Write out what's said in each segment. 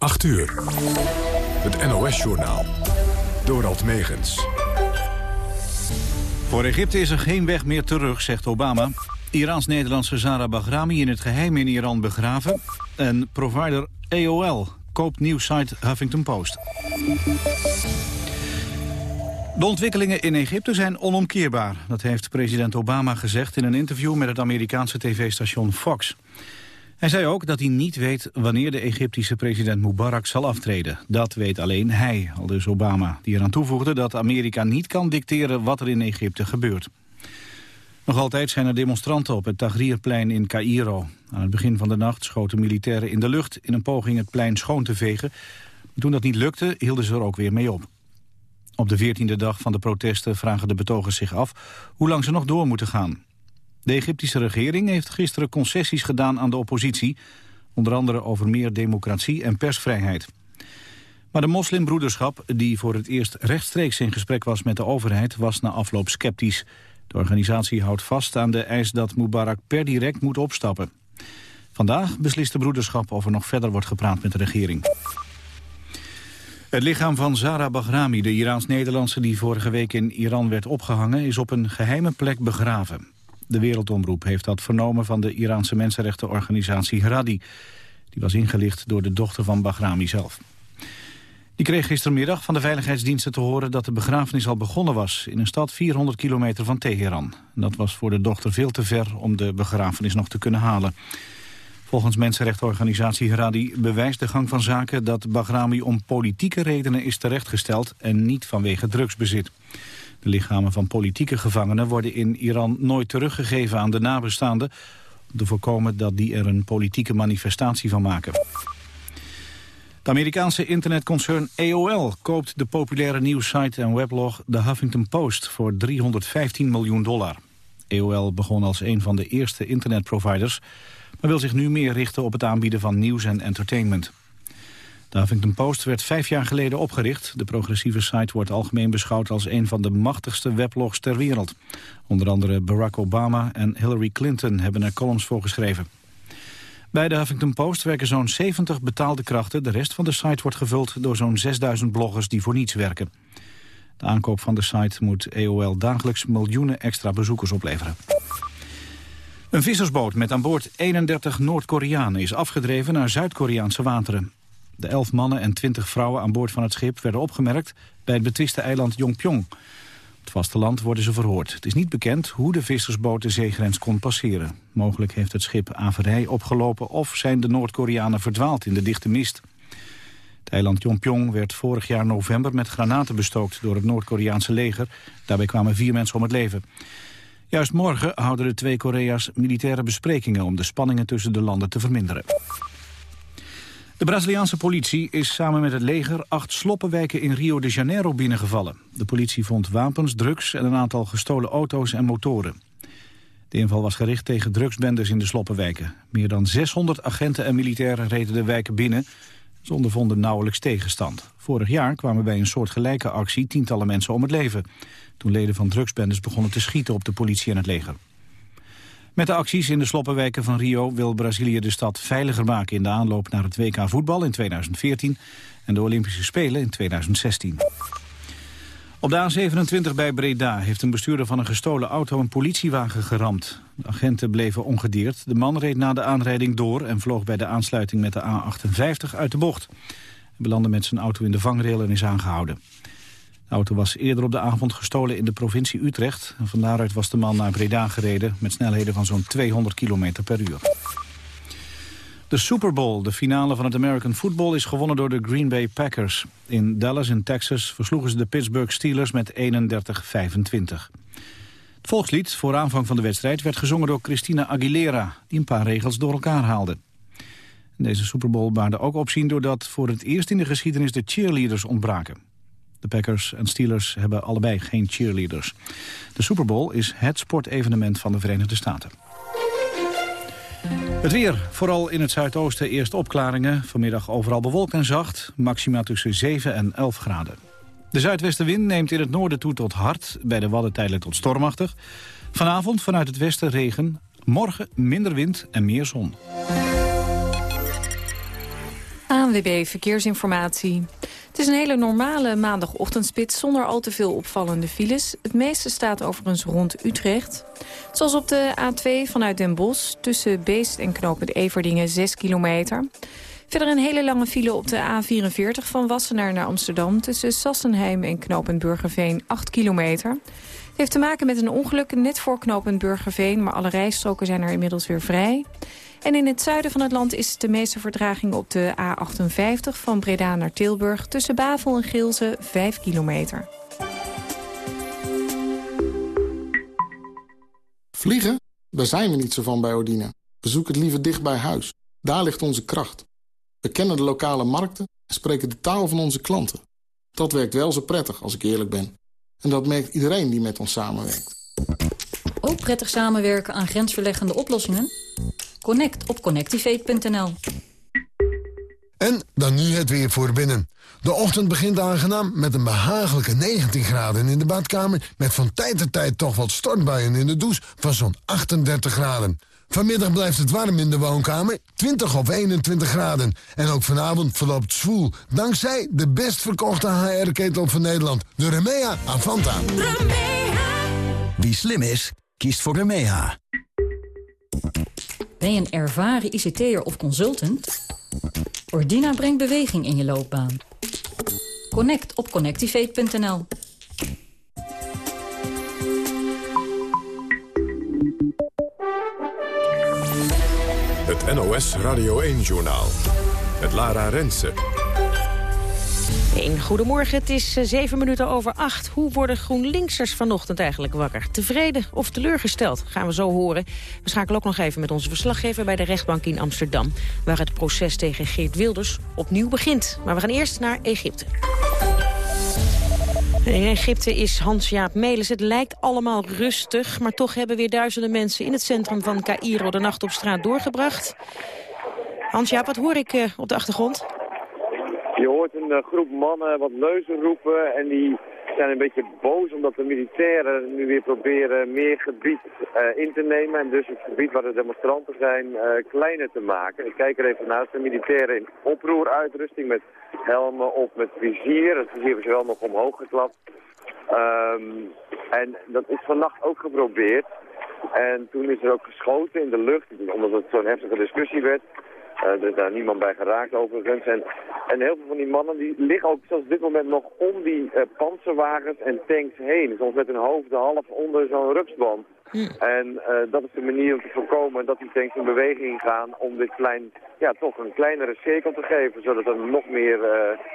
8 uur. Het NOS-journaal. Dorald Megens. Voor Egypte is er geen weg meer terug, zegt Obama. Iraans-Nederlandse Zara Bahrami in het geheim in Iran begraven. En provider AOL koopt nieuwsite Huffington Post. De ontwikkelingen in Egypte zijn onomkeerbaar. Dat heeft president Obama gezegd in een interview met het Amerikaanse tv-station Fox. Hij zei ook dat hij niet weet wanneer de Egyptische president Mubarak zal aftreden. Dat weet alleen hij, al dus Obama, die eraan toevoegde dat Amerika niet kan dicteren wat er in Egypte gebeurt. Nog altijd zijn er demonstranten op het Tahrirplein in Cairo. Aan het begin van de nacht schoten militairen in de lucht in een poging het plein schoon te vegen. Toen dat niet lukte, hielden ze er ook weer mee op. Op de veertiende dag van de protesten vragen de betogers zich af hoe lang ze nog door moeten gaan. De Egyptische regering heeft gisteren concessies gedaan aan de oppositie, onder andere over meer democratie en persvrijheid. Maar de moslimbroederschap, die voor het eerst rechtstreeks in gesprek was met de overheid, was na afloop sceptisch. De organisatie houdt vast aan de eis dat Mubarak per direct moet opstappen. Vandaag beslist de broederschap of er nog verder wordt gepraat met de regering. Het lichaam van Zara Bahrami, de Iraans-Nederlandse die vorige week in Iran werd opgehangen, is op een geheime plek begraven. De Wereldomroep heeft dat vernomen van de Iraanse mensenrechtenorganisatie Haradi. Die was ingelicht door de dochter van Bahrami zelf. Die kreeg gistermiddag van de veiligheidsdiensten te horen dat de begrafenis al begonnen was in een stad 400 kilometer van Teheran. dat was voor de dochter veel te ver om de begrafenis nog te kunnen halen. Volgens mensenrechtenorganisatie Haradi bewijst de gang van zaken dat Bahrami om politieke redenen is terechtgesteld en niet vanwege drugsbezit. De lichamen van politieke gevangenen worden in Iran nooit teruggegeven aan de nabestaanden... om te voorkomen dat die er een politieke manifestatie van maken. De Amerikaanse internetconcern AOL koopt de populaire nieuwssite en weblog The Huffington Post voor 315 miljoen dollar. AOL begon als een van de eerste internetproviders, maar wil zich nu meer richten op het aanbieden van nieuws en entertainment. De Huffington Post werd vijf jaar geleden opgericht. De progressieve site wordt algemeen beschouwd als een van de machtigste weblogs ter wereld. Onder andere Barack Obama en Hillary Clinton hebben er columns voor geschreven. Bij de Huffington Post werken zo'n 70 betaalde krachten. De rest van de site wordt gevuld door zo'n 6000 bloggers die voor niets werken. De aankoop van de site moet EOL dagelijks miljoenen extra bezoekers opleveren. Een vissersboot met aan boord 31 Noord-Koreanen is afgedreven naar Zuid-Koreaanse wateren. De elf mannen en twintig vrouwen aan boord van het schip werden opgemerkt bij het betwiste eiland Yongpyong. Op het vasteland worden ze verhoord. Het is niet bekend hoe de vissersboot de zeegrens kon passeren. Mogelijk heeft het schip averij opgelopen of zijn de Noord-Koreanen verdwaald in de dichte mist. Het eiland Yongpyong werd vorig jaar november met granaten bestookt door het Noord-Koreaanse leger. Daarbij kwamen vier mensen om het leven. Juist morgen houden de twee Korea's militaire besprekingen om de spanningen tussen de landen te verminderen. De Braziliaanse politie is samen met het leger acht sloppenwijken in Rio de Janeiro binnengevallen. De politie vond wapens, drugs en een aantal gestolen auto's en motoren. De inval was gericht tegen drugsbendes in de sloppenwijken. Meer dan 600 agenten en militairen reden de wijken binnen. Ze ondervonden nauwelijks tegenstand. Vorig jaar kwamen bij een soortgelijke actie tientallen mensen om het leven. Toen leden van drugsbendes begonnen te schieten op de politie en het leger. Met de acties in de sloppenwijken van Rio wil Brazilië de stad veiliger maken in de aanloop naar het WK voetbal in 2014 en de Olympische Spelen in 2016. Op de A27 bij Breda heeft een bestuurder van een gestolen auto een politiewagen geramd. De agenten bleven ongedeerd. De man reed na de aanrijding door en vloog bij de aansluiting met de A58 uit de bocht. Hij belandde met zijn auto in de vangrail en is aangehouden. De auto was eerder op de avond gestolen in de provincie Utrecht. En van daaruit was de man naar Breda gereden met snelheden van zo'n 200 km per uur. De Super Bowl, de finale van het American Football, is gewonnen door de Green Bay Packers. In Dallas in Texas versloegen ze de Pittsburgh Steelers met 31-25. Het volkslied voor aanvang van de wedstrijd werd gezongen door Christina Aguilera... die een paar regels door elkaar haalde. Deze Super Bowl baarde ook opzien doordat voor het eerst in de geschiedenis de cheerleaders ontbraken. De Packers en Steelers hebben allebei geen cheerleaders. De Super Bowl is het sportevenement van de Verenigde Staten. Het weer, vooral in het zuidoosten eerst opklaringen. Vanmiddag overal bewolkt en zacht, maxima tussen 7 en 11 graden. De zuidwestenwind neemt in het noorden toe tot hard, bij de Wadden tijdelijk tot stormachtig. Vanavond vanuit het westen regen, morgen minder wind en meer zon. ANWB Verkeersinformatie. Het is een hele normale maandagochtendspits zonder al te veel opvallende files. Het meeste staat overigens rond Utrecht. Zoals op de A2 vanuit Den Bosch tussen Beest en Knoopend Everdingen 6 kilometer. Verder een hele lange file op de A44 van Wassenaar naar Amsterdam... tussen Sassenheim en Knopend Burgerveen 8 kilometer. Het heeft te maken met een ongeluk net voor Knopend Burgerveen... maar alle rijstroken zijn er inmiddels weer vrij. En in het zuiden van het land is de meeste verdraging op de A58... van Breda naar Tilburg tussen Bavel en Gilze 5 kilometer. Vliegen? Daar zijn we niet zo van bij Odina. We zoeken het liever dicht bij huis. Daar ligt onze kracht. We kennen de lokale markten en spreken de taal van onze klanten. Dat werkt wel zo prettig, als ik eerlijk ben. En dat merkt iedereen die met ons samenwerkt. Ook prettig samenwerken aan grensverleggende oplossingen? Connect op connectivate.nl En dan nu het weer voor binnen. De ochtend begint aangenaam met een behagelijke 19 graden in de badkamer... met van tijd tot tijd toch wat stortbuien in de douche van zo'n 38 graden. Vanmiddag blijft het warm in de woonkamer, 20 of 21 graden. En ook vanavond verloopt zwoel, dankzij de best verkochte HR-ketel van Nederland, de Remea Avanta. Remea. Wie slim is, kiest voor Remea. Ben je een ervaren ICT'er of consultant? Ordina brengt beweging in je loopbaan. Connect op connectivate.nl Het NOS Radio 1-journaal. Het Lara Rensen. Een goedemorgen, het is eh, zeven minuten over acht. Hoe worden GroenLinksers vanochtend eigenlijk wakker? Tevreden of teleurgesteld? Gaan we zo horen. We schakelen ook nog even met onze verslaggever bij de rechtbank in Amsterdam... waar het proces tegen Geert Wilders opnieuw begint. Maar we gaan eerst naar Egypte. In Egypte is Hans-Jaap Melis. Het lijkt allemaal rustig, maar toch hebben weer duizenden mensen... in het centrum van Cairo de nacht op straat doorgebracht. Hans-Jaap, wat hoor ik uh, op de achtergrond? Je hoort een uh, groep mannen wat leuzen roepen en die zijn een beetje boos omdat de militairen nu weer proberen meer gebied uh, in te nemen. En dus het gebied waar de demonstranten zijn uh, kleiner te maken. Ik kijk er even naast de militairen in oproeruitrusting met helmen op, met vizier. Het vizier is wel nog omhoog geklapt. Um, en dat is vannacht ook geprobeerd. En toen is er ook geschoten in de lucht, omdat het zo'n heftige discussie werd. Uh, er is daar niemand bij geraakt overigens. En, en heel veel van die mannen die liggen ook zelfs op dit moment nog om die uh, panzerwagens en tanks heen. Soms met hun hoofd half onder zo'n rupsband. Hm. En uh, dat is de manier om te voorkomen dat die tanks in beweging gaan om dit klein, ja, toch een kleinere cirkel te geven, zodat er nog meer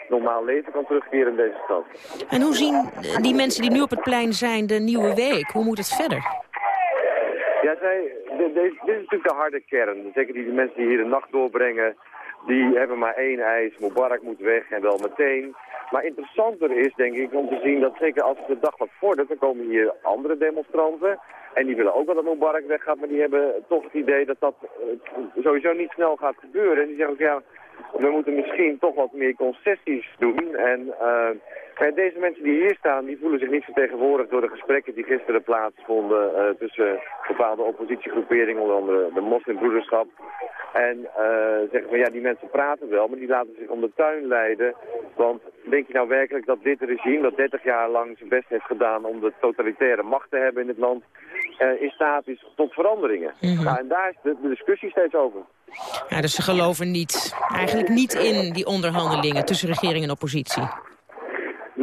normaal leven kan terugkeren in deze stad. En hoe zien die mensen die nu op het plein zijn de nieuwe week? Hoe moet het verder? Ja, zij, dit, is natuurlijk de harde kern. Zeker die mensen die hier de nacht doorbrengen, die hebben maar één eis. Mubarak moet weg en wel meteen. Maar interessanter is, denk ik, om te zien dat zeker als de dag wat vordert, dan komen hier andere demonstranten. En die willen ook wel dat Mubarak weggaat, maar die hebben toch het idee dat dat uh, sowieso niet snel gaat gebeuren. En die zeggen ook, ja, we moeten misschien toch wat meer concessies doen. En uh, deze mensen die hier staan, die voelen zich niet vertegenwoordigd door de gesprekken die gisteren plaatsvonden uh, tussen bepaalde oppositiegroeperingen, onder andere de moslimbroederschap. En uh, zeggen van ja, die mensen praten wel, maar die laten zich om de tuin leiden. Want denk je nou werkelijk dat dit regime, dat 30 jaar lang zijn best heeft gedaan om de totalitaire macht te hebben in het land, uh, in staat is tot veranderingen? Mm -hmm. nou, en daar is de, de discussie steeds over. Ja, dus ze geloven niet, eigenlijk niet in die onderhandelingen tussen regering en oppositie.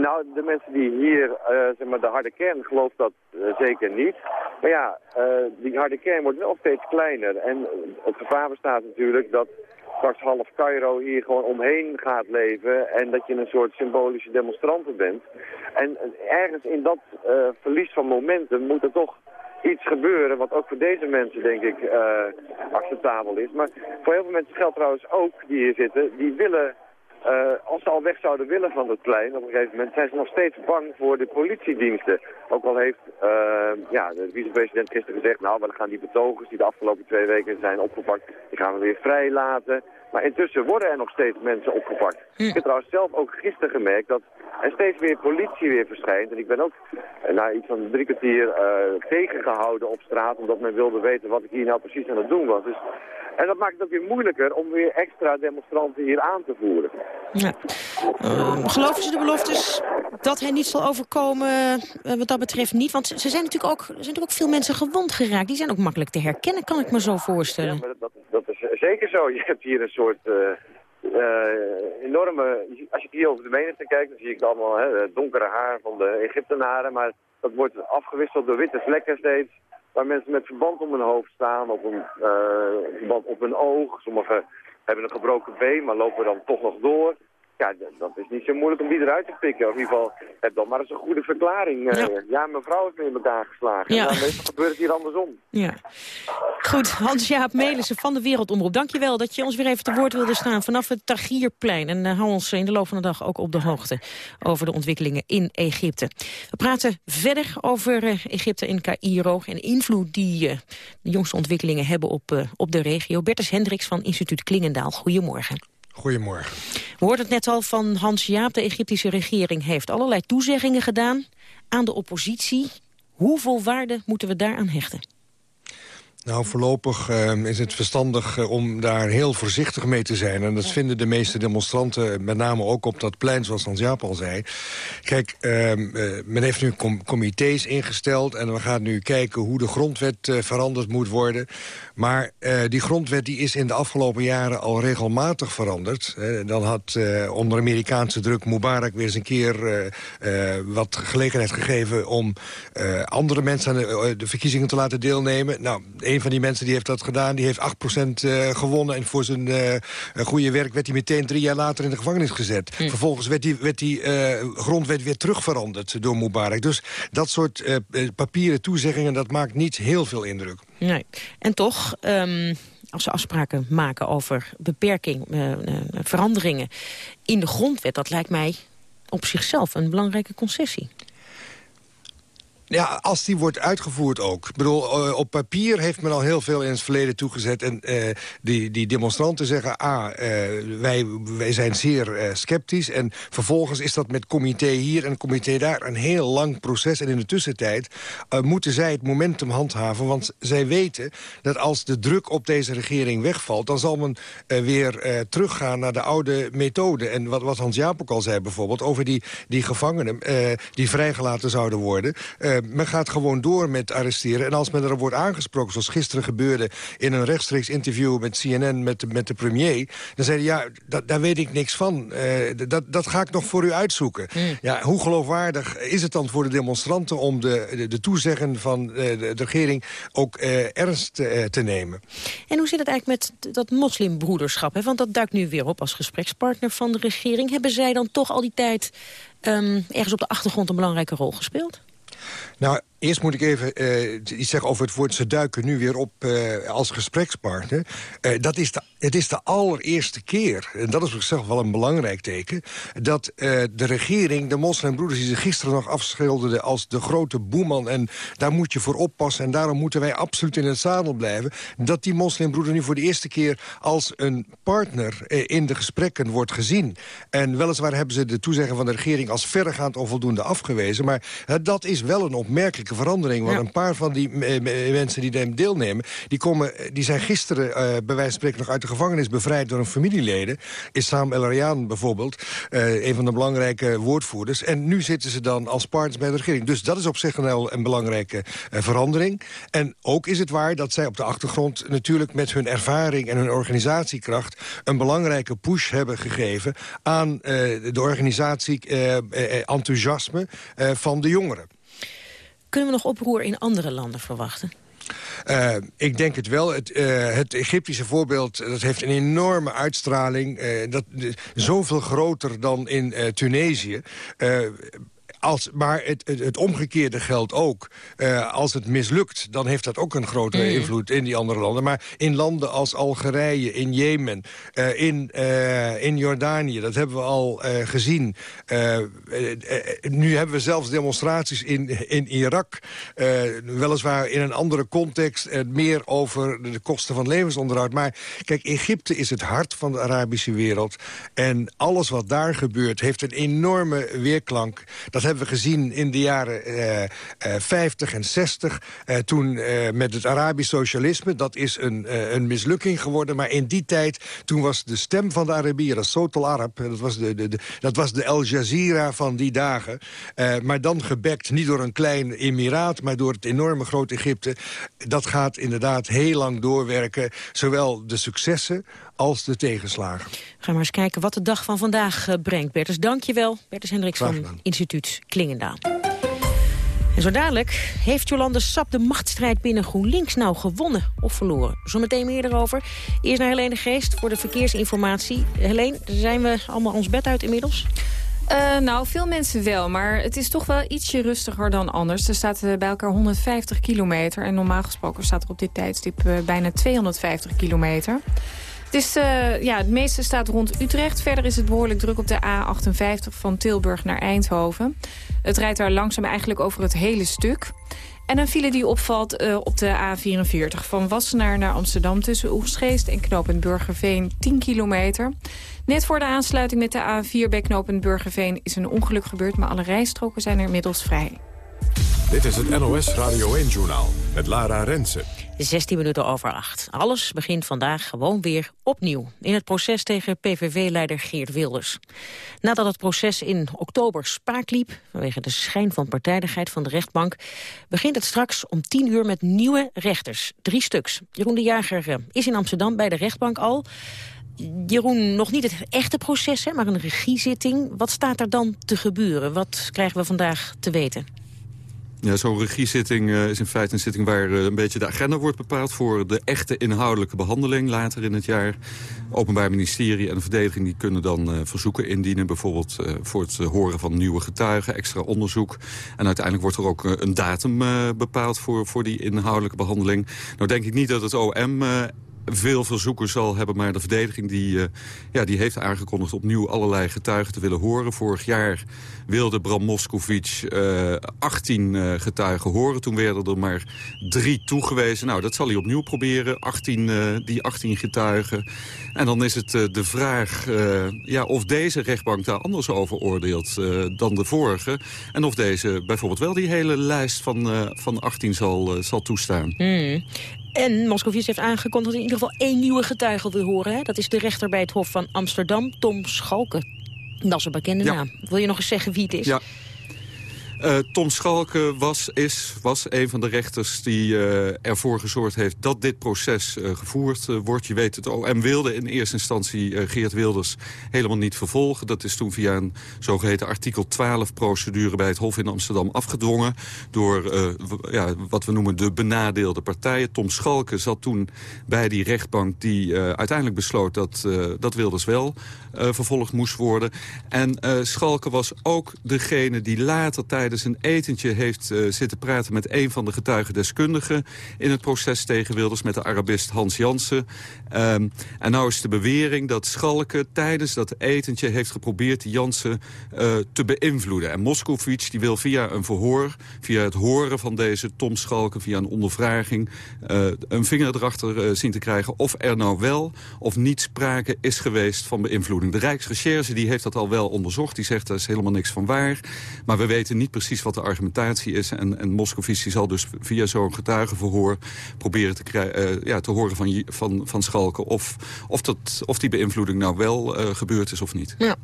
Nou, de mensen die hier, uh, zeg maar, de harde kern gelooft dat uh, zeker niet. Maar ja, uh, die harde kern wordt wel steeds kleiner. En het gevaar bestaat natuurlijk dat straks half Cairo hier gewoon omheen gaat leven en dat je een soort symbolische demonstranten bent. En ergens in dat verlies van momentum moet er toch iets gebeuren wat ook voor deze mensen, denk ik, acceptabel is. Maar voor heel veel mensen geldt trouwens ook, die hier zitten, die willen, uh, als ze al weg zouden willen van het plein, op een gegeven moment zijn ze nog steeds bang voor de politiediensten. Ook al heeft uh, ja, de vicepresident gisteren gezegd, nou, we gaan die betogers die de afgelopen twee weken zijn opgepakt, die gaan we weer vrijlaten. Maar intussen worden er nog steeds mensen opgepakt. Hm. Ik heb trouwens zelf ook gisteren gemerkt dat er steeds meer politie weer verschijnt. En ik ben ook eh, na iets van drie kwartier eh, tegengehouden op straat... omdat men wilde weten wat ik hier nou precies aan het doen was. Dus, en dat maakt het ook weer moeilijker om weer extra demonstranten hier aan te voeren. Ja. Uh, geloven ze de beloftes dat hen niet zal overkomen uh, wat dat betreft niet? Want ze zijn natuurlijk ook, er zijn natuurlijk ook veel mensen gewond geraakt. Die zijn ook makkelijk te herkennen, kan ik me zo voorstellen. Ja, maar dat, dat, is zeker zo. Je hebt hier een soort... Uh, enorme... Als je hier over de menigte kijkt, dan zie ik allemaal hè, donkere haar van de Egyptenaren. Maar dat wordt afgewisseld door witte vlekken steeds. Waar mensen met verband om hun hoofd staan, op een, verband op hun oog. Sommigen hebben een gebroken been, maar lopen dan toch nog door. Ja, dat is niet zo moeilijk om die eruit te pikken. Of in ieder geval, heb dan maar eens een goede verklaring. Ja, ja mijn vrouw heeft me in elkaar geslagen. Ja. En dan gebeurt het hier andersom. Ja. Goed, Hans-Jaap Melissen van de Wereldomroep. Dankjewel dat je ons weer even te woord wilde staan vanaf het Tagierplein. En uh, hou ons in de loop van de dag ook op de hoogte over de ontwikkelingen in Egypte. We praten verder over uh, Egypte in Cairo en de invloed die uh, de jongste ontwikkelingen hebben op, op de regio. Bertus Hendricks van instituut Klingendaal, goedemorgen. Goedemorgen. We hoorden het net al van Hans Jaap. De Egyptische regering heeft allerlei toezeggingen gedaan aan de oppositie. Hoeveel waarde moeten we daaraan hechten? Nou, voorlopig uh, is het verstandig uh, om daar heel voorzichtig mee te zijn. En dat vinden de meeste demonstranten, met name ook op dat plein, zoals Hans Jaap al zei. Kijk, uh, men heeft nu com comité's ingesteld en we gaan nu kijken hoe de grondwet veranderd moet worden. Maar die grondwet die is in de afgelopen jaren al regelmatig veranderd. dan had onder Amerikaanse druk Mubarak weer eens een keer wat gelegenheid gegeven... om andere mensen aan de, de verkiezingen te laten deelnemen. Nou, een van die mensen die heeft dat gedaan. Die heeft 8% uh, gewonnen. En voor zijn uh, goede werk werd hij meteen drie jaar later in de gevangenis gezet. Hm. Vervolgens werd die, werd die grondwet weer terugveranderd door Mubarak. Dus dat soort papieren toezeggingen, dat maakt niet heel veel indruk. Nee. En toch... Um als ze afspraken maken over beperking, uh, uh, veranderingen in de grondwet... dat lijkt mij op zichzelf een belangrijke concessie. Ja, als die wordt uitgevoerd ook. Ik bedoel, uh, op papier heeft men al heel veel in het verleden toegezet. En uh, die, die demonstranten zeggen, ah, uh, wij, wij zijn zeer sceptisch. En vervolgens is dat met comité hier en comité daar een heel lang proces. En in de tussentijd moeten zij het momentum handhaven. Want zij weten dat als de druk op deze regering wegvalt... dan zal men weer teruggaan naar de oude methode. En wat, wat Hans Jaap ook al zei bijvoorbeeld... over die, die gevangenen die vrijgelaten zouden worden men gaat gewoon door met arresteren. En als men erop wordt aangesproken, zoals gisteren gebeurde... in een rechtstreeks interview met CNN met de, met de premier... dan zei hij, ja, dat, daar weet ik niks van. Uh, dat, dat ga ik nog voor u uitzoeken. Mm. Ja, hoe geloofwaardig is het dan voor de demonstranten... om de, de, de toezeggen van uh, de, de, regering ook ernst te nemen? En hoe zit het eigenlijk met dat moslimbroederschap? Hè? Want dat duikt nu weer op als gesprekspartner van de regering. Hebben zij dan toch al die tijd... Um, ergens op de achtergrond een belangrijke rol gespeeld? Nou, Eerst moet ik even uh, iets zeggen over het woord... ze duiken nu weer op uh, als gesprekspartner. Uh, dat is de, het is de allereerste keer, en dat is op zichzelf wel een belangrijk teken... dat de regering, de moslimbroeders die ze gisteren nog afschilderden... als de grote boeman en daar moet je voor oppassen... en daarom moeten wij absoluut in het zadel blijven... dat die moslimbroeder nu voor de eerste keer als een partner in de gesprekken wordt gezien. En weliswaar hebben ze de toezegging van de regering... als verregaand onvoldoende afgewezen, maar dat is wel een opmerkelijke verandering. Want een paar van die mensen die deelnemen... die, komen, die zijn gisteren uh, bij wijze van spreken nog uit de gevangenis bevrijd... door hun familieleden. Issam El Arian bijvoorbeeld, uh, een van de belangrijke woordvoerders. En nu zitten ze dan als partners bij de regering. Dus dat is op zich een, een belangrijke uh, verandering. En ook is het waar dat zij op de achtergrond... natuurlijk met hun ervaring en hun organisatiekracht... een belangrijke push hebben gegeven aan de organisatie enthousiasme van de jongeren. Kunnen we nog oproer in andere landen verwachten? Uh, ik denk het wel. Het, uh, het, Egyptische voorbeeld dat heeft een enorme uitstraling. Uh, dat, zoveel groter dan in Tunesië als, maar het, het, het omgekeerde geldt ook. Uh, als het mislukt, dan heeft dat ook een grotere mm. invloed in die andere landen. Maar in landen als Algerije, in Jemen, uh, in, uh, in Jordanië... dat hebben we al gezien. nu hebben we zelfs demonstraties in, in Irak. weliswaar in een andere context. meer over de kosten van levensonderhoud. Maar kijk, Egypte is het hart van de Arabische wereld. En alles wat daar gebeurt heeft een enorme weerklank. Dat hebben we gezien in de jaren uh, uh, 50 en 60. Uh, toen met het Arabisch socialisme. Dat is een, een mislukking geworden. Maar in die tijd, toen was de stem van de Arabieren, Sotal Arab... dat was de, de, dat was de Al Jazeera van die dagen. Maar dan gebekt, niet door een klein emiraat... maar door het enorme grote Egypte. Dat gaat inderdaad heel lang doorwerken. Zowel de successen als de tegenslagen. Gaan we maar eens kijken wat de dag van vandaag uh, brengt. Bertus, dank je wel. Bertus Hendricks van instituut Klingendaal. En zo dadelijk heeft Jolande Sap de machtsstrijd binnen GroenLinks nou gewonnen of verloren. Zometeen meer erover. Eerst naar Helene Geest voor de verkeersinformatie. Helene, zijn we allemaal ons bed uit inmiddels? Uh, nou, veel mensen wel, maar het is toch wel ietsje rustiger dan anders. Er staat uh, bij elkaar 150 kilometer en normaal gesproken staat er op dit tijdstip bijna 250 kilometer. Het, uh, ja, het meeste staat rond Utrecht. Verder is het behoorlijk druk op de A58 van Tilburg naar Eindhoven. Het rijdt daar langzaam eigenlijk over het hele stuk. En een file die opvalt uh, op de A44 van Wassenaar naar Amsterdam... tussen Oegstgeest en knooppunt Burgerveen 10 kilometer. Net voor de aansluiting met de A4 bij knooppunt Burgerveen is een ongeluk gebeurd... maar alle rijstroken zijn er inmiddels vrij. Dit is het NOS Radio 1-journaal met Lara Rensen. 16 minuten over 8. Alles begint vandaag gewoon weer opnieuw. In het proces tegen PVV-leider Geert Wilders. Nadat het proces in oktober spaak liep... vanwege de schijn van partijdigheid van de rechtbank... begint het straks om 10 uur met nieuwe rechters. Drie stuks. Jeroen de Jager eh, is in Amsterdam bij de rechtbank al. Jeroen, nog niet het echte proces, hè, maar een regiezitting. Wat staat er dan te gebeuren? Wat krijgen we vandaag te weten? Ja, zo'n regiezitting uh, is in feite een zitting waar uh, een beetje de agenda wordt bepaald... voor de echte inhoudelijke behandeling later in het jaar. Openbaar Ministerie en de verdediging die kunnen dan uh, verzoeken indienen... bijvoorbeeld voor het horen van nieuwe getuigen, extra onderzoek. En uiteindelijk wordt er ook een datum bepaald voor, voor die inhoudelijke behandeling. Nou denk ik niet dat het OM veel verzoekers zal hebben. Maar de verdediging die, uh, ja, die heeft aangekondigd opnieuw allerlei getuigen te willen horen. Vorig jaar wilde Bram Moskovic uh, 18 uh, getuigen horen. Toen werden er maar drie toegewezen. Nou, dat zal hij opnieuw proberen. 18, uh, die 18 getuigen. En dan is het de vraag ja, of deze rechtbank daar anders over oordeelt dan de vorige. En of deze bijvoorbeeld wel die hele lijst van, van 18 zal, zal toestaan. Mm. En Moscovici heeft aangekondigd dat in ieder geval één nieuwe getuige wil horen. Hè? Dat is de rechter bij het Hof van Amsterdam, Tom Schalken. Dat is een bekende naam. Wil je nog eens zeggen wie het is? Ja. Uh, Tom Schalke was, is, was een van de rechters die uh, ervoor gezorgd heeft dat dit proces uh, gevoerd wordt. Je weet het, OM wilde in eerste instantie Geert Wilders helemaal niet vervolgen. Dat is toen via een zogeheten artikel 12 procedure bij het Hof in Amsterdam afgedwongen. Door ja, wat we noemen de benadeelde partijen. Tom Schalke zat toen bij die rechtbank die uiteindelijk besloot dat, dat Wilders wel vervolgd moest worden. En Schalke was ook degene die later tijdens tijdens een etentje heeft uh, zitten praten met een van de getuigendeskundigen in het proces tegen Wilders, met de Arabist Hans Jansen. Um, en nou is de bewering dat Schalke tijdens dat etentje heeft geprobeerd Jansen uh, te beïnvloeden. En Moscovic die wil via een verhoor, via het horen van deze Tom Schalke, via een ondervraging, uh, een vinger erachter zien te krijgen of er nou wel of niet sprake is geweest van beïnvloeding. De Rijksrecherche die heeft dat al wel onderzocht, die zegt er is helemaal niks van waar. Maar we weten niet precies precies wat de argumentatie is. En, en Moscovici zal dus via zo'n getuigenverhoor proberen te, uh, ja, te horen van, van, van Schalken... of, of, dat, of die beïnvloeding nou wel uh, gebeurd is of niet. Ja.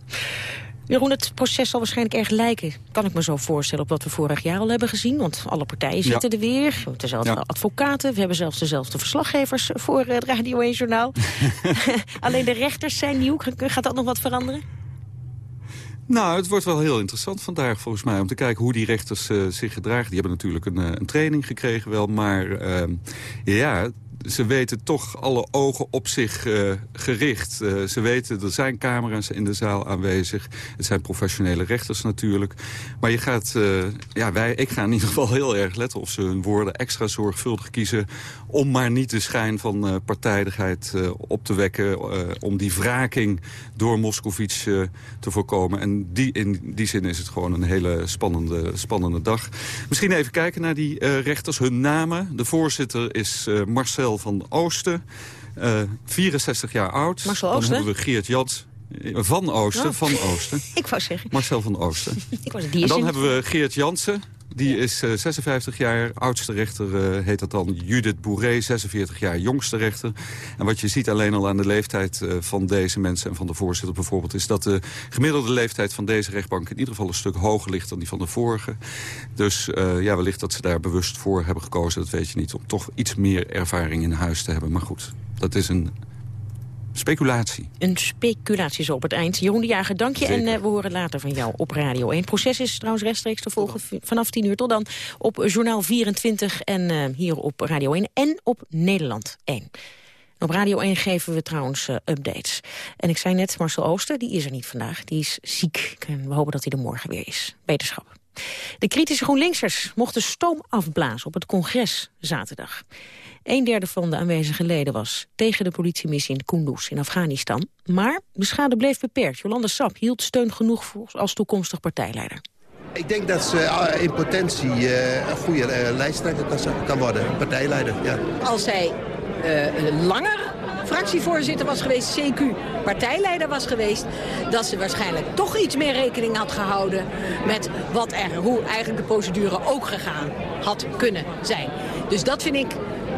Jeroen, het proces zal waarschijnlijk erg lijken, kan ik me zo voorstellen, op wat we vorig jaar al hebben gezien. Want alle partijen zitten er weer, dezelfde ja. advocaten, we hebben zelfs dezelfde verslaggevers voor het Radio 1 Journaal. Alleen de rechters zijn nieuw, gaat dat nog wat veranderen? Nou, het wordt wel heel interessant vandaag volgens mij... om te kijken hoe die rechters uh, zich gedragen. Die hebben natuurlijk een, uh, een training gekregen wel, maar uh, ja ze weten toch alle ogen op zich uh, gericht. Uh, ze weten, er zijn camera's in de zaal aanwezig. Het zijn professionele rechters natuurlijk. Maar je gaat, uh, ja, wij, ik ga in ieder geval heel erg letten... of ze hun woorden extra zorgvuldig kiezen... om maar niet de schijn van partijdigheid op te wekken... om die wraking door Moscovici te voorkomen. En die, in die zin is het gewoon een hele spannende, spannende dag. Misschien even kijken naar die rechters, hun namen. De voorzitter is Marcel van Oosten. 64 eh, jaar oud. Marcel Oosten? Dan hebben we Geert Jans. Eh, van Oosten, oh. van Oosten. Ik wou zeggen. Marcel van Oosten. Ik was en dan hebben we Geert Jansen. Die is uh, eh, 56 jaar, oudste rechter uh, heet dat dan Judith Bourré, 46 jaar jongste rechter. En wat je ziet alleen al aan de leeftijd uh, van deze mensen en van de voorzitter bijvoorbeeld... is dat de gemiddelde leeftijd van deze rechtbank in ieder geval een stuk hoger ligt dan die van de vorige. Dus ja, wellicht dat ze daar bewust voor hebben gekozen, dat weet je niet. Om toch iets meer ervaring in huis te hebben. Maar goed, dat is een Speculatie. Een speculatie zo op het eind. Jeroen de Jager, dank je. En uh, we horen later van jou op Radio 1. Het proces is trouwens rechtstreeks te volgen vanaf 10 uur tot dan op Journaal 24 en uh, hier op Radio 1 en op Nederland 1. Op Radio 1 geven we trouwens uh, updates. En ik zei net, Marcel Ooster, die is er niet vandaag. Die is ziek. En we hopen dat hij er morgen weer is. Beterschap. De kritische GroenLinksers mochten stoom afblazen op het congres zaterdag. Een derde van de aanwezige leden was tegen de politiemissie in Kunduz in Afghanistan. Maar de schade bleef beperkt. Jolande Sap hield steun genoeg als toekomstig partijleider. Ik denk dat ze eh, in potentie uh, een goede uh, lijsttrekker kan, worden, partijleider. Ja. Als zij langer fractievoorzitter was geweest, CQ partijleider was geweest... dat ze waarschijnlijk toch iets meer rekening had gehouden... met wat er, hoe eigenlijk de procedure ook gegaan had kunnen zijn. Dus dat vind ik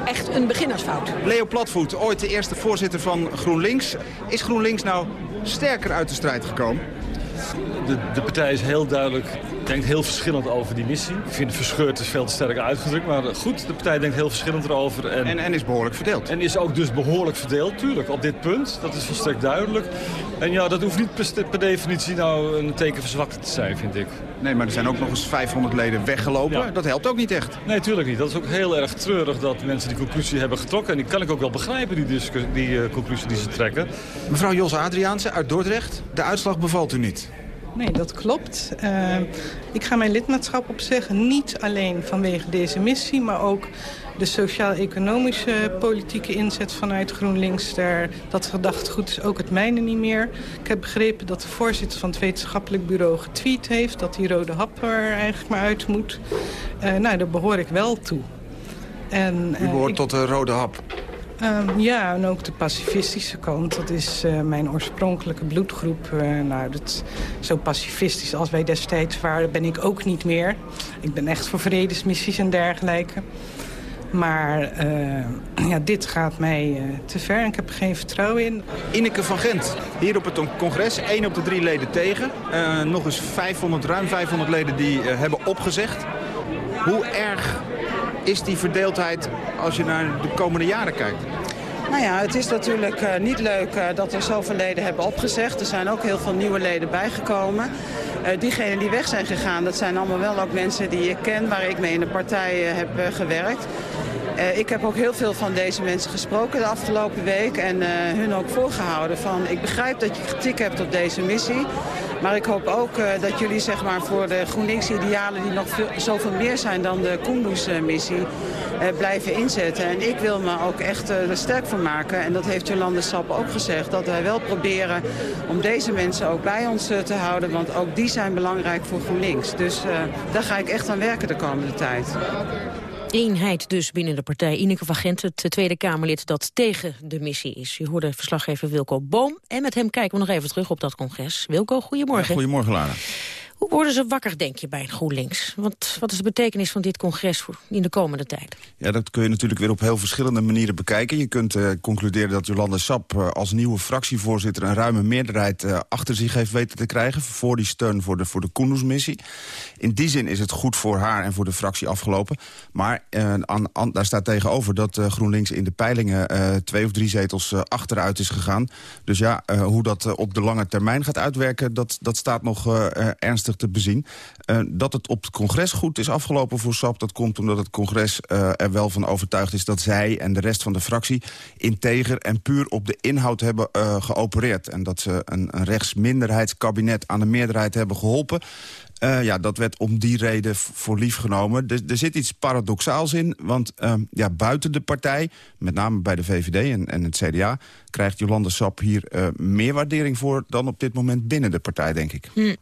echt een beginnersfout. Leo Platvoet, ooit de eerste voorzitter van GroenLinks. Is GroenLinks nou sterker uit de strijd gekomen? De, de partij is heel duidelijk denkt heel verschillend over die missie. Ik vind verscheurd is veel te sterk uitgedrukt. Maar goed, de partij denkt heel verschillend erover. En, en, en, is behoorlijk verdeeld. En is ook dus behoorlijk verdeeld, tuurlijk, op dit punt. Dat is volstrekt duidelijk. En ja, dat hoeft niet per, per definitie nou een teken van zwakte te zijn, vind ik. Nee, maar er zijn ook nog eens 500 leden weggelopen. Dat helpt ook niet echt. Nee, tuurlijk niet. Dat is ook heel erg treurig dat mensen die conclusie hebben getrokken. En die kan ik ook wel begrijpen, die, die uh, conclusie die ze trekken. Mevrouw Jos Adriaanse uit Dordrecht. De uitslag bevalt u niet? Nee, dat klopt. Uh, ik ga mijn lidmaatschap opzeggen. Niet alleen vanwege deze missie, maar ook de sociaal-economische politieke inzet vanuit GroenLinks. Daar, dat gedachtegoed is ook het mijne niet meer. Ik heb begrepen dat de voorzitter van het wetenschappelijk bureau getweet heeft... dat die rode hap er eigenlijk maar uit moet. Uh, nou, daar behoor ik wel toe. En, U behoort tot de rode hap? Um, ja, en ook de pacifistische kant. Dat is uh, mijn oorspronkelijke bloedgroep. Uh, nou, dat, zo pacifistisch als wij destijds waren, ben ik ook niet meer. Ik ben echt voor vredesmissies en dergelijke. Maar uh, ja, dit gaat mij te ver en ik heb er geen vertrouwen in. Ineke van Gent, hier op het congres. 1 op de drie leden tegen. nog eens 500, ruim 500 leden die hebben opgezegd. Hoe erg is die verdeeldheid als je naar de komende jaren kijkt? Nou ja, het is natuurlijk uh, niet leuk uh, dat er zoveel leden hebben opgezegd. Er zijn ook heel veel nieuwe leden bijgekomen. Uh, diegenen die weg zijn gegaan, dat zijn allemaal wel ook mensen die ik ken... waar ik mee in de partij heb gewerkt. ik heb ook heel veel van deze mensen gesproken de afgelopen week... en hun ook voorgehouden van... ik begrijp dat je kritiek hebt op deze missie... Maar ik hoop ook uh, dat jullie zeg maar, voor de GroenLinks-idealen... die nog veel, zoveel meer zijn dan de Kunduz-missie... Uh, blijven inzetten. En ik wil me ook echt uh, er sterk voor maken. En dat heeft Jolande Sap ook gezegd. Dat wij wel proberen om deze mensen ook bij ons te houden. Want ook die zijn belangrijk voor GroenLinks. Dus daar ga ik echt aan werken de komende tijd. Eenheid dus binnen de partij. Ineke van Gent, het Tweede Kamerlid dat tegen de missie is. U hoorde verslaggever Wilco Boom. En met hem kijken we nog even terug op dat congres. Wilco, goedemorgen. Goedemorgen, Lara. Hoe worden ze wakker, denk je, bij GroenLinks? Wat, wat is de betekenis van dit congres voor, in de komende tijd? Ja, dat kun je natuurlijk weer op heel verschillende manieren bekijken. Je kunt uh, concluderen dat Jolande Sap uh, als nieuwe fractievoorzitter... een ruime meerderheid uh, achter zich heeft weten te krijgen... voor die steun voor de, voor de Kunduz-missie. In die zin is het goed voor haar en voor de fractie afgelopen. Maar daar staat tegenover dat GroenLinks in de peilingen... twee of drie zetels achteruit is gegaan. Dus ja, hoe dat op de lange termijn gaat uitwerken... dat, dat staat nog ernstig te bezien. dat het op het congres goed is afgelopen voor SAP... dat komt omdat het congres er wel van overtuigd is... dat zij en de rest van de fractie integer en puur op de inhoud hebben geopereerd. En dat ze een, een rechtsminderheidskabinet aan de meerderheid hebben geholpen. Uh, ja, dat werd om die reden voor lief genomen. Er, zit iets paradoxaals in, want uh, ja, buiten de partij... met name bij de VVD en, en het CDA... krijgt Jolande Sap hier uh, meer waardering voor... dan op dit moment binnen de partij, denk ik. Hm.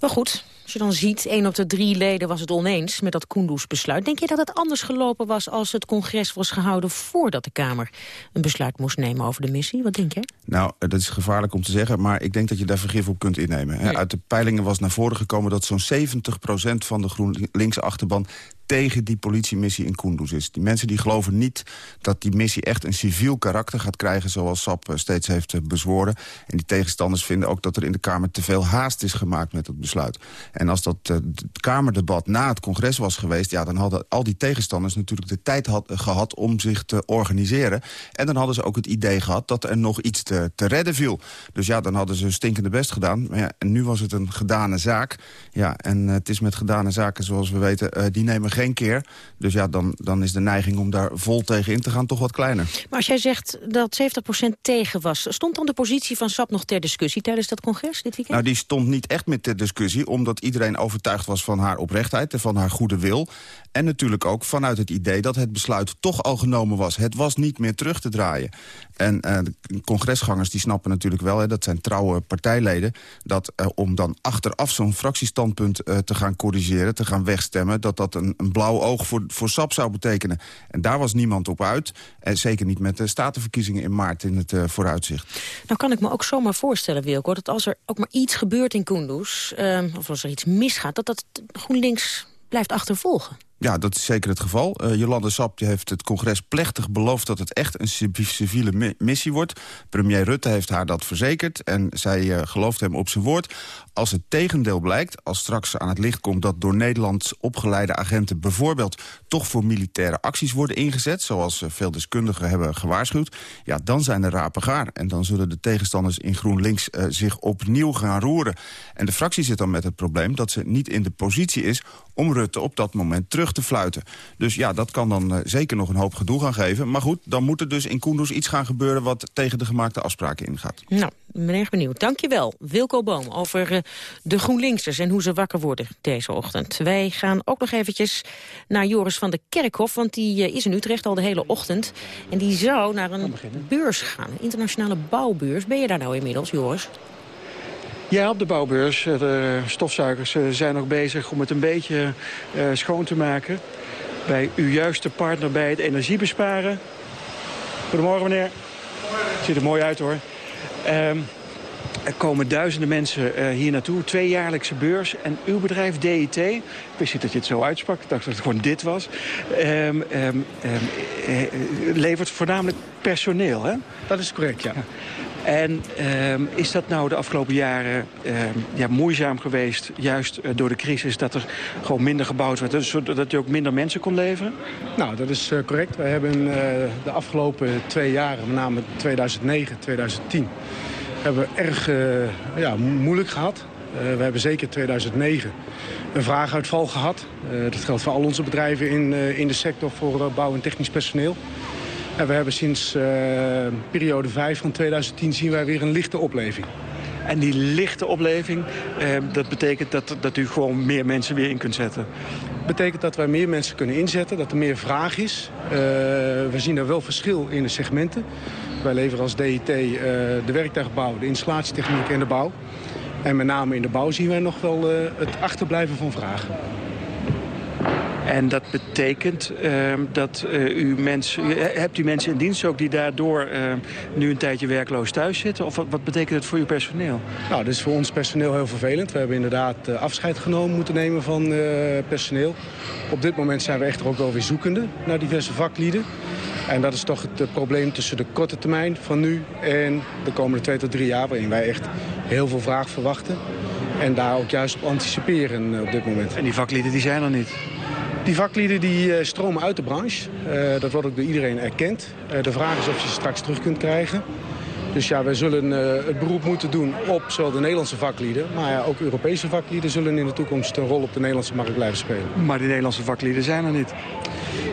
Wel goed, als je dan ziet, één op de drie leden was het oneens met dat Kunduz-besluit. Denk je dat het anders gelopen was als het congres was gehouden... voordat de Kamer een besluit moest nemen over de missie? Wat denk je? Nou, dat is gevaarlijk om te zeggen, maar ik denk dat je daar vergif op kunt innemen. Uit de peilingen was naar voren gekomen dat zo'n 70% van de GroenLinks achterban tegen die politiemissie in Kunduz is. Die mensen die geloven niet dat die missie echt een civiel karakter gaat krijgen... zoals SAP eh, steeds heeft eh, bezworen. En die tegenstanders vinden ook dat er in de Kamer te veel haast is gemaakt met het besluit. En als dat uh, Kamerdebat na het congres was geweest... Ja, dan hadden al die tegenstanders natuurlijk de tijd had, gehad om zich te organiseren. En dan hadden ze ook het idee gehad dat er nog iets te, te redden viel. Dus ja, dan hadden ze stinkende best gedaan. Maar ja, en nu was het een gedane zaak. Ja, en het is met gedane zaken, zoals we weten, die nemen geen geen keer. Dus ja, dan, dan is de neiging om daar vol tegen in te gaan toch wat kleiner. Maar als jij zegt dat 70% tegen was... stond dan de positie van SAP nog ter discussie tijdens dat congres dit weekend? Nou, die stond niet echt meer ter discussie... omdat iedereen overtuigd was van haar oprechtheid en van haar goede wil. En natuurlijk ook vanuit het idee dat het besluit toch al genomen was. Het was niet meer terug te draaien. En uh, de congresgangers die snappen natuurlijk wel, hè, dat zijn trouwe partijleden... dat uh, om dan achteraf zo'n fractiestandpunt uh, te gaan corrigeren, te gaan wegstemmen... dat dat een, een blauw oog voor, voor SAP zou betekenen. En daar was niemand op uit. En zeker niet met de statenverkiezingen in maart in het vooruitzicht. Nou kan ik me ook zomaar voorstellen, Wilco... dat als er ook maar iets gebeurt in Kunduz, of als er iets misgaat... dat dat GroenLinks blijft achtervolgen. Ja, dat is zeker het geval. Uh, Jolande Sap heeft het congres plechtig beloofd dat het echt een civiele missie wordt. Premier Rutte heeft haar dat verzekerd en zij uh, gelooft hem op zijn woord. Als het tegendeel blijkt, als straks aan het licht komt... dat door Nederland opgeleide agenten bijvoorbeeld... toch voor militaire acties worden ingezet... zoals eh, veel deskundigen hebben gewaarschuwd... ja, dan zijn de rapen gaar. En dan zullen de tegenstanders in GroenLinks zich opnieuw gaan roeren. En de fractie zit dan met het probleem dat ze niet in de positie is... om Rutte op dat moment terug te fluiten. Dus ja, dat kan dan uh, zeker nog een hoop gedoe gaan geven. Maar goed, dan moet er dus in Koenders iets gaan gebeuren... wat tegen de gemaakte afspraken ingaat. Nou, ben erg benieuwd. Dankjewel, Wilco Boom, over uh, de GroenLinksers en hoe ze wakker worden deze ochtend. Wij gaan ook nog eventjes naar Joris van de Kerkhof, want die uh, is in Utrecht al de hele ochtend. En die zou naar een beurs gaan, een internationale bouwbeurs. Ben je daar nou inmiddels, Joris? Ja, op de bouwbeurs. De stofzuigers zijn nog bezig om het een beetje uh, schoon te maken. Bij uw juiste partner bij het energiebesparen. Goedemorgen, meneer. Ziet er mooi uit, hoor. Um, er komen duizenden mensen uh, hier naartoe. Tweejaarlijkse beurs. En uw bedrijf DIT, ik wist niet dat je het zo uitsprak. Ik dacht dat het gewoon dit was. Um, um, levert voornamelijk personeel, hè? Dat is correct, ja. ja. En um, is dat nou de afgelopen jaren um, ja, moeizaam geweest... juist uh, door de crisis, dat er gewoon minder gebouwd werd... zodat je ook minder mensen kon leveren? Nou, dat is uh, correct. Wij hebben uh, de afgelopen twee jaren, met name 2009, 2010... hebben we erg ja, moeilijk gehad. we hebben zeker 2009 een vraaguitval gehad. dat geldt voor al onze bedrijven in, in de sector voor bouw- en technisch personeel. En we hebben sinds uh, periode 5 van 2010 zien wij weer een lichte opleving. En die lichte opleving, eh, dat betekent dat, dat u gewoon meer mensen weer in kunt zetten? Dat betekent dat wij meer mensen kunnen inzetten, dat er meer vraag is. Uh, we zien er wel verschil in de segmenten. Wij leveren als DIT uh, de werktuigbouw, de installatietechniek en de bouw. En met name in de bouw zien wij nog wel uh, het achterblijven van vragen. En dat betekent uh, dat uh, u mensen, hebt u mensen in dienst ook die daardoor uh, nu een tijdje werkloos thuis zitten? Of wat, wat, betekent het voor uw personeel? Nou, dat is voor ons personeel heel vervelend. We hebben inderdaad afscheid genomen moeten nemen van personeel. Op dit moment zijn we echter ook wel weer zoekende naar diverse vaklieden. En dat is toch het probleem tussen de korte termijn van nu en de komende twee tot drie jaar... waarin wij echt heel veel vraag verwachten. En daar ook juist op anticiperen op dit moment. En die vaklieden die zijn er niet? Die vaklieden die uh, stromen uit de branche. Uh, dat wordt ook door iedereen erkend. Uh, de vraag is of je ze straks terug kunt krijgen. Dus ja, wij zullen uh, het beroep moeten doen op zowel de Nederlandse vaklieden... maar ja, ook Europese vaklieden zullen in de toekomst een rol op de Nederlandse markt blijven spelen. Maar die Nederlandse vaklieden zijn er niet.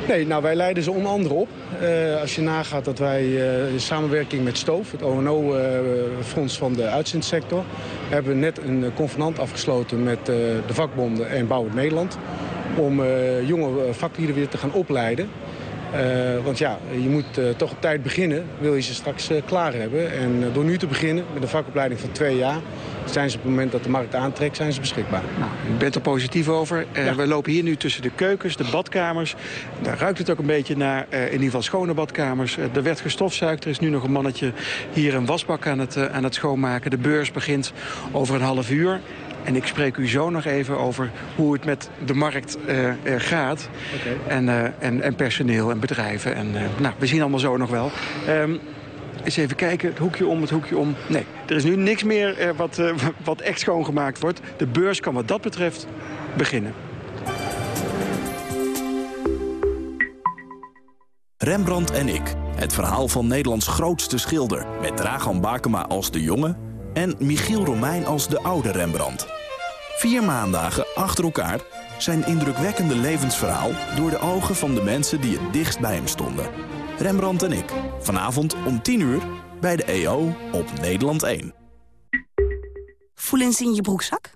Nee, nou wij leiden ze onder andere op. Uh, als je nagaat dat wij uh, in samenwerking met STOOF, het ONO-fonds van de uitzendsector... hebben net een convenant afgesloten met de vakbonden en Bouw Nederland... om jonge vaklieden weer te gaan opleiden... Uh, want ja, je moet uh, toch op tijd beginnen, wil je ze straks uh, klaar hebben. En door nu te beginnen met een vakopleiding van twee jaar... zijn ze op het moment dat de markt aantrekt, zijn ze beschikbaar. Nou, u bent er positief over. Ja. We lopen hier nu tussen de keukens, de badkamers. Daar ruikt het ook een beetje naar, in ieder geval schone badkamers. er werd gestofzuigd, er is nu nog een mannetje hier een wasbak aan het, aan het schoonmaken. De beurs begint over een half uur. En ik spreek u zo nog even over hoe het met de markt uh, gaat. Okay. En, uh, en, en, personeel en bedrijven. En, uh, nou, we zien allemaal zo nog wel. Um, eens even kijken, het hoekje om, het hoekje om. Nee, er is nu niks meer wat, wat echt schoongemaakt wordt. De beurs kan wat dat betreft beginnen. Rembrandt en ik. Het verhaal van Nederlands grootste schilder. Met Dragan Bakema als de jonge en Michiel Romein als de oude Rembrandt. Vier maandagen achter elkaar zijn indrukwekkende levensverhaal... door de ogen van de mensen die het dichtst bij hem stonden. Rembrandt en ik. Vanavond om 10 uur bij de EO op Nederland 1. Voelen ze in je broekzak?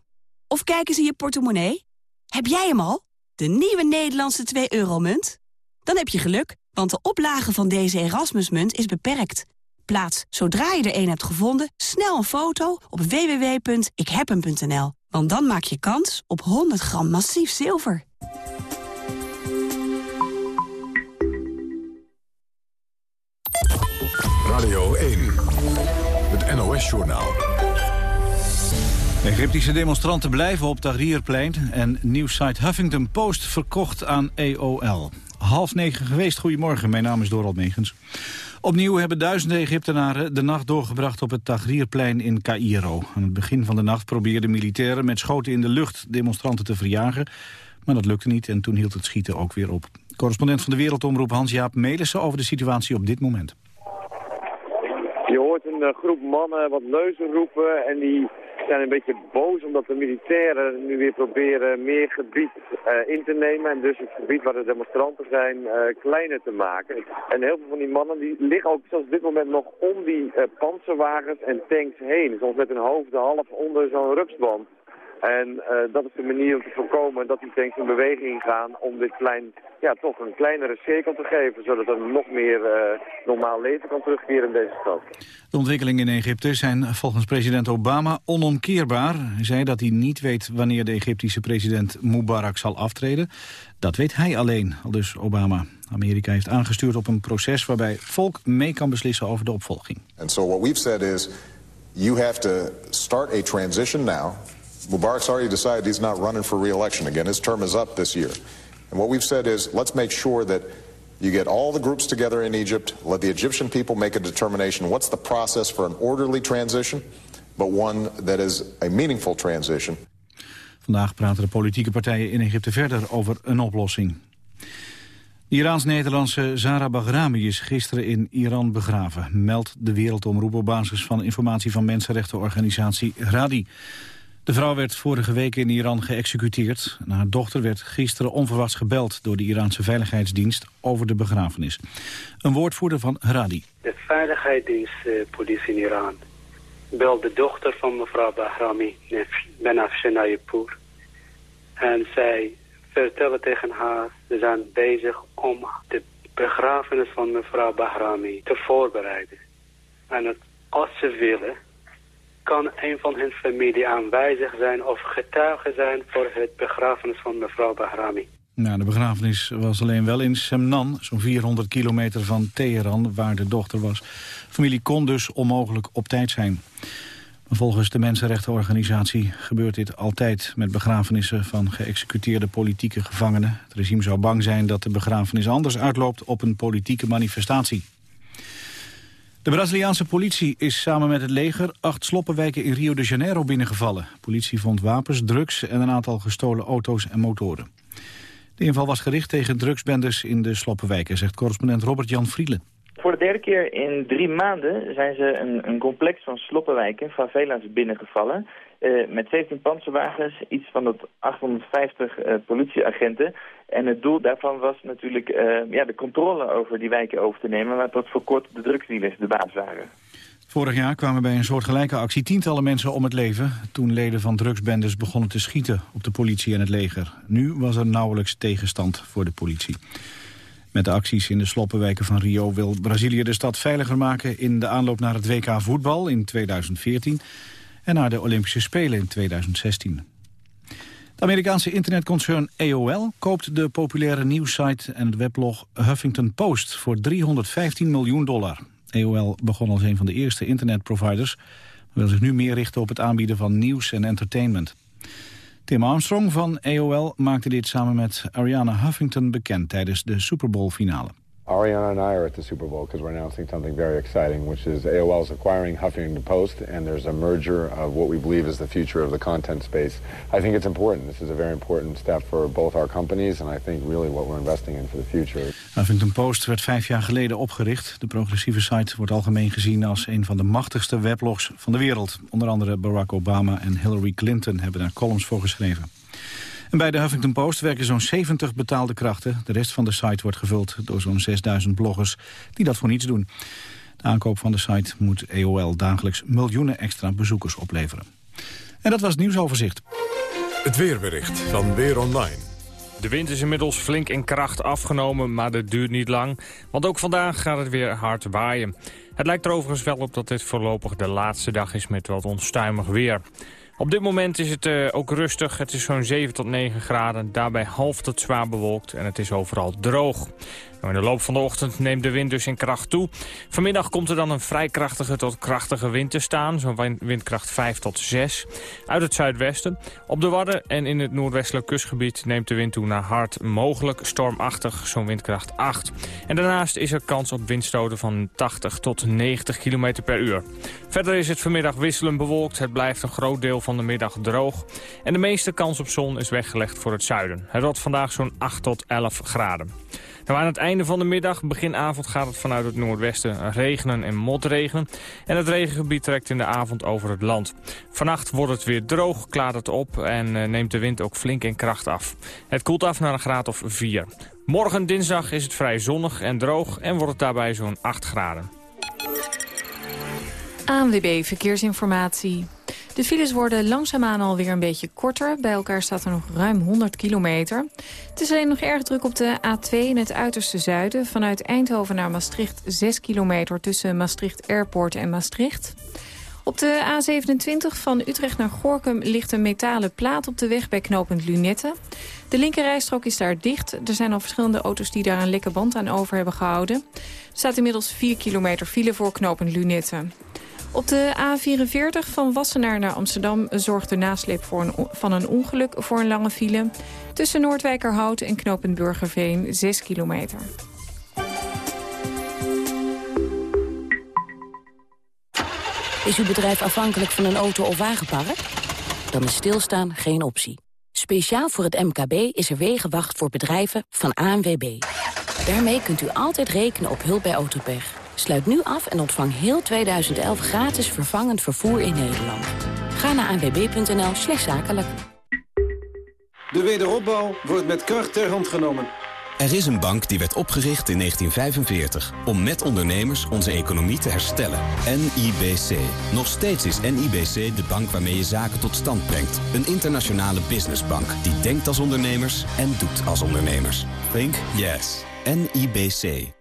Of kijken ze in je portemonnee? Heb jij hem al? De nieuwe Nederlandse 2-euro-munt? Dan heb je geluk, want de oplage van deze Erasmusmunt is beperkt. Plaats, zodra je er een hebt gevonden, snel een foto op www.ikhebhem.nl. Want dan maak je kans op 100 gram massief zilver. Radio 1, het NOS-journaal. Egyptische demonstranten blijven op Tahrirplein... en nieuwssite Huffington Post verkocht aan EOL. Half negen geweest, goedemorgen, mijn naam is Dorald Megens. Opnieuw hebben duizenden Egyptenaren de nacht doorgebracht op het Tahrirplein in Cairo. Aan het begin van de nacht probeerden militairen met schoten in de lucht demonstranten te verjagen. Maar dat lukte niet en toen hield het schieten ook weer op. Correspondent van de Wereldomroep Hans-Jaap Melissen over de situatie op dit moment. Je hoort een eh, groep mannen wat leuzen roepen en die zijn een beetje boos omdat de militairen nu weer proberen meer gebied uh, in te nemen. En dus het gebied waar de demonstranten zijn uh, kleiner te maken. En heel veel van die mannen die liggen ook zelfs op dit moment nog om die uh, panzerwagens en tanks heen. Soms met hun hoofd half onder zo'n rupsband. En uh, dat is de manier om te voorkomen dat die tanks in beweging gaan om dit klein, ja, toch een kleinere cirkel te geven, zodat er nog meer uh, normaal leven kan terugkeren in deze stad. De ontwikkelingen in Egypte zijn volgens president Obama onomkeerbaar. Hij zei dat hij niet weet wanneer de Egyptische president Mubarak zal aftreden. Dat weet hij alleen, al dus Obama. Amerika heeft aangestuurd op een proces waarbij volk mee kan beslissen over de opvolging. And so what we've said is, you have to start a transition now Mubarak's already decided he's not running for re-election again. His term is up this year. And what we've said is, let's make sure that you get all the groups together in Egypt, let the Egyptian people make a determination. What's the process for an orderly transition, but one that is a meaningful transition? Vandaag praten de politieke partijen in Egypte verder over een oplossing. De Iraans-Nederlandse Zara Bahrami is gisteren in Iran begraven, meldt de Wereldomroep op basis van informatie van mensenrechtenorganisatie Radi. De vrouw werd vorige week in Iran geëxecuteerd. haar dochter werd gisteren onverwachts gebeld door de Iraanse veiligheidsdienst over de begrafenis. Een woordvoerder van Haradi. De veiligheidsdienst uh, politie in Iran belde de dochter van mevrouw Bahrami, Benaf Shenayepur. En zij vertelde tegen haar, ze zijn bezig om de begrafenis van mevrouw Bahrami te voorbereiden. En het, als ze willen, kan een van hun familie aanwezig zijn of getuige zijn voor het begrafenis van mevrouw Bahrami. Nou, de begrafenis was alleen wel in Semnan, zo'n 400 kilometer van Teheran, waar de dochter was. De familie kon dus onmogelijk op tijd zijn. Volgens de mensenrechtenorganisatie gebeurt dit altijd met begrafenissen van geëxecuteerde politieke gevangenen. Het regime zou bang zijn dat de begrafenis anders uitloopt op een politieke manifestatie. De Braziliaanse politie is samen met het leger acht sloppenwijken in Rio de Janeiro binnengevallen. Politie vond wapens, drugs en een aantal gestolen auto's en motoren. De inval was gericht tegen drugsbenders in de sloppenwijken, zegt correspondent Robert-Jan Vrielen. Voor de derde keer in drie maanden zijn ze een, complex van sloppenwijken, favela's, binnengevallen. Uh, met 17 panzerwagens, iets van dat 850 uh, politieagenten. En het doel daarvan was natuurlijk uh, ja, de controle over die wijken over te nemen... waar tot voor kort de drugsdealers de baas waren. Vorig jaar kwamen bij een soortgelijke actie tientallen mensen om het leven... toen leden van drugsbendes begonnen te schieten op de politie en het leger. Nu was er nauwelijks tegenstand voor de politie. Met de acties in de sloppenwijken van Rio wil Brazilië de stad veiliger maken... in de aanloop naar het WK voetbal in 2014 en naar de Olympische Spelen in 2016. Amerikaanse internetconcern AOL koopt de populaire nieuwssite en het weblog Huffington Post voor 315 miljoen dollar. AOL begon als een van de eerste internetproviders, maar wil zich nu meer richten op het aanbieden van nieuws en entertainment. Tim Armstrong van AOL maakte dit samen met Ariana Huffington bekend tijdens de Super Bowl finale. Ariana and I are at the Super Bowl because we're announcing something very exciting, which is AOL is acquiring Huffington Post, and there's a merger of what we believe is the future of the content space. I think it's important. This is a very important step for both our companies, and I think really what we're investing in for the future. Huffington Post werd vijf jaar geleden opgericht. De progressieve site wordt algemeen gezien als een van de machtigste weblogs van de wereld. Onder andere Barack Obama en Hillary Clinton hebben daar columns voor geschreven. En bij de Huffington Post werken zo'n 70 betaalde krachten. De rest van de site wordt gevuld door zo'n 6000 bloggers die dat voor niets doen. De aankoop van de site moet EOL dagelijks miljoenen extra bezoekers opleveren. En dat was het nieuwsoverzicht. Het weerbericht van Weer Online. De wind is inmiddels flink in kracht afgenomen, maar dat duurt niet lang. Want ook vandaag gaat het weer hard waaien. Het lijkt er overigens wel op dat dit voorlopig de laatste dag is met wat onstuimig weer. Op dit moment is het uh, ook rustig. Het is zo'n 7 tot 9 graden. Daarbij half tot zwaar bewolkt en het is overal droog. Nou, in de loop van de ochtend neemt de wind dus in kracht toe. Vanmiddag komt er dan een vrij krachtige tot krachtige wind te staan. Zo'n windkracht 5 tot 6. Uit het zuidwesten. Op de Wadden en in het noordwestelijk kustgebied neemt de wind toe naar hard. Mogelijk stormachtig, zo'n windkracht 8. En daarnaast is er kans op windstoten van 80 tot 90 km per uur. Verder is het vanmiddag wisselend bewolkt. Het blijft een groot deel van de middag droog. En de meeste kans op zon is weggelegd voor het zuiden. Het wordt vandaag zo'n 8 tot 11 graden. Nou, aan het einde van de middag, begin avond, gaat het vanuit het noordwesten regenen en motregenen. En het regengebied trekt in de avond over het land. Vannacht wordt het weer droog, klaart het op en uh, neemt de wind ook flink in kracht af. Het koelt af naar een graad of 4. Morgen dinsdag is het vrij zonnig en droog en wordt het daarbij zo'n 8 graden. ANWB Verkeersinformatie. De files worden langzaamaan alweer een beetje korter. Bij elkaar staat er nog ruim 100 kilometer. Het is alleen nog erg druk op de A2 in het uiterste zuiden. Vanuit Eindhoven naar Maastricht 6 kilometer tussen Maastricht Airport en Maastricht. Op de A27 van Utrecht naar Gorkum ligt een metalen plaat op de weg bij knooppunt Lunette. De linkerrijstrook is daar dicht. Er zijn al verschillende auto's die daar een lekke band aan over hebben gehouden. Er staat inmiddels 4 kilometer file voor knooppunt Lunette. Op de A44 van Wassenaar naar Amsterdam zorgt de nasleep van een ongeluk voor een lange file. Tussen Noordwijkerhout en knooppunt Burgerveen 6 kilometer. Is uw bedrijf afhankelijk van een auto- of wagenpark? Dan is stilstaan geen optie. Speciaal voor het MKB is er Wegenwacht voor bedrijven van ANWB. Daarmee kunt u altijd rekenen op hulp bij autopech. Sluit nu af en ontvang heel 2011 gratis vervangend vervoer in Nederland. Ga naar anwb.nl slash zakelijk. De wederopbouw wordt met kracht ter hand genomen. Er is een bank die werd opgericht in 1945 om met ondernemers onze economie te herstellen. NIBC. Nog steeds is NIBC de bank waarmee je zaken tot stand brengt. Een internationale businessbank die denkt als ondernemers en doet als ondernemers. Think yes. NIBC.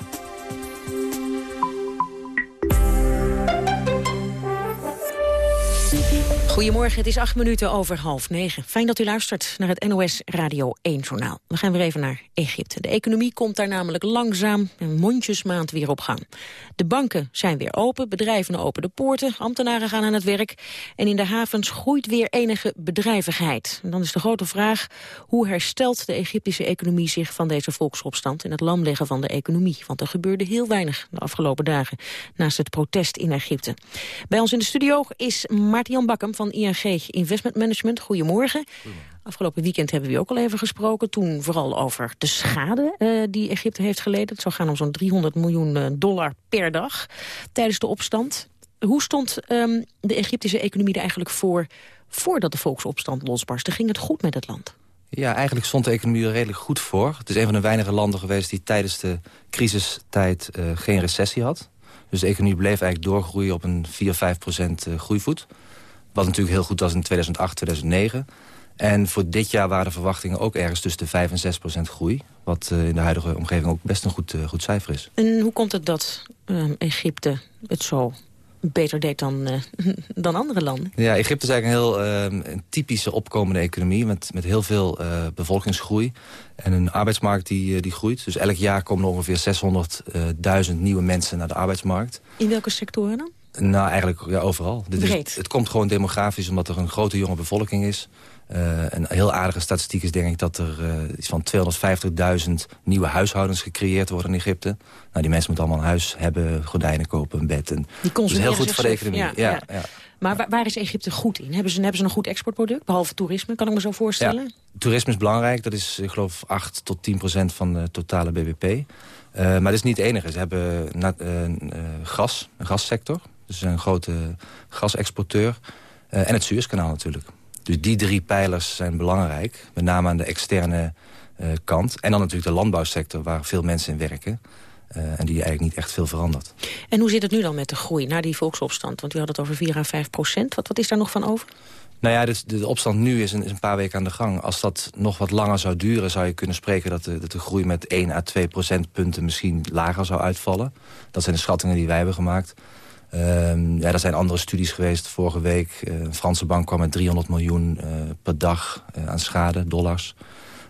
Goedemorgen, het is acht minuten over half negen. Fijn dat u luistert naar het NOS Radio 1-journaal. We gaan weer even naar Egypte. De economie komt daar namelijk langzaam en mondjesmaand weer op gang. De banken zijn weer open, bedrijven openen de poorten... ambtenaren gaan aan het werk en in de havens groeit weer enige bedrijvigheid. En dan is de grote vraag, hoe herstelt de Egyptische economie zich... van deze volksopstand en het lamleggen van de economie? Want er gebeurde heel weinig de afgelopen dagen... naast het protest in Egypte. Bij ons in de studio is Maarten-Jan Bakkum van ING Investment Management. Goedemorgen. Afgelopen weekend hebben we ook al even gesproken. Toen vooral over de schade uh, die Egypte heeft geleden. Het zou gaan om zo'n 300 miljoen eh, dollar per dag tijdens de opstand. Hoe stond um, de Egyptische economie er eigenlijk voor... voordat de volksopstand losbarstte? Ging het goed met het land? Ja, eigenlijk stond de economie er redelijk goed voor. Het is een van de weinige landen geweest die tijdens de crisistijd uh, geen recessie had. Dus de economie bleef eigenlijk doorgroeien op een 4, 5 procent groeivoet. Wat natuurlijk heel goed was in 2008, 2009. En voor dit jaar waren de verwachtingen ook ergens tussen de 5 en 6 procent groei. Wat uh, in de huidige omgeving ook best een goed, uh, goed cijfer is. En hoe komt het dat uh, Egypte het zo beter deed dan, dan andere landen? Ja, Egypte is eigenlijk een heel een typische opkomende economie... met, met heel veel bevolkingsgroei en een arbeidsmarkt die, die groeit. Dus elk jaar komen er ongeveer 600.000 nieuwe mensen naar de arbeidsmarkt. In welke sectoren dan? Nou, eigenlijk ja, overal. Dit is, het komt gewoon demografisch omdat er een grote jonge bevolking is. Uh, een heel aardige statistiek is denk ik dat er uh, iets van 250.000 nieuwe huishoudens gecreëerd worden in Egypte. Nou, die mensen moeten allemaal een huis hebben, gordijnen kopen, een bed. En die dus heel goed voor de economie. Ja, ja. ja, ja. Maar waar, waar, is Egypte goed in? Hebben ze, hebben ze een goed exportproduct, behalve toerisme, kan ik me zo voorstellen? toerisme is belangrijk. Dat is, ik geloof, 8 tot 10 procent van de totale bbp. Uh, maar dat is niet het enige. Ze hebben gas, een gassector. Dus een grote gasexporteur. en het Suezkanaal natuurlijk. Dus die drie pijlers zijn belangrijk. Met name aan de externe uh, kant. En dan natuurlijk de landbouwsector waar veel mensen in werken. Uh, en die eigenlijk niet echt veel verandert. En hoe zit het nu dan met de groei na die volksopstand? Want u had het over 4 à 5 procent. Wat, wat is daar nog van over? Nou ja, dus de opstand nu is een, is een, paar weken aan de gang. Als dat nog wat langer zou duren, zou je kunnen spreken... dat de, dat de groei met 1 à 2 procentpunten misschien lager zou uitvallen. Dat zijn de schattingen die wij hebben gemaakt. Um, ja, er zijn andere studies geweest vorige week. Uh, een Franse bank kwam met 300 miljoen uh, per dag uh, aan schade, dollars.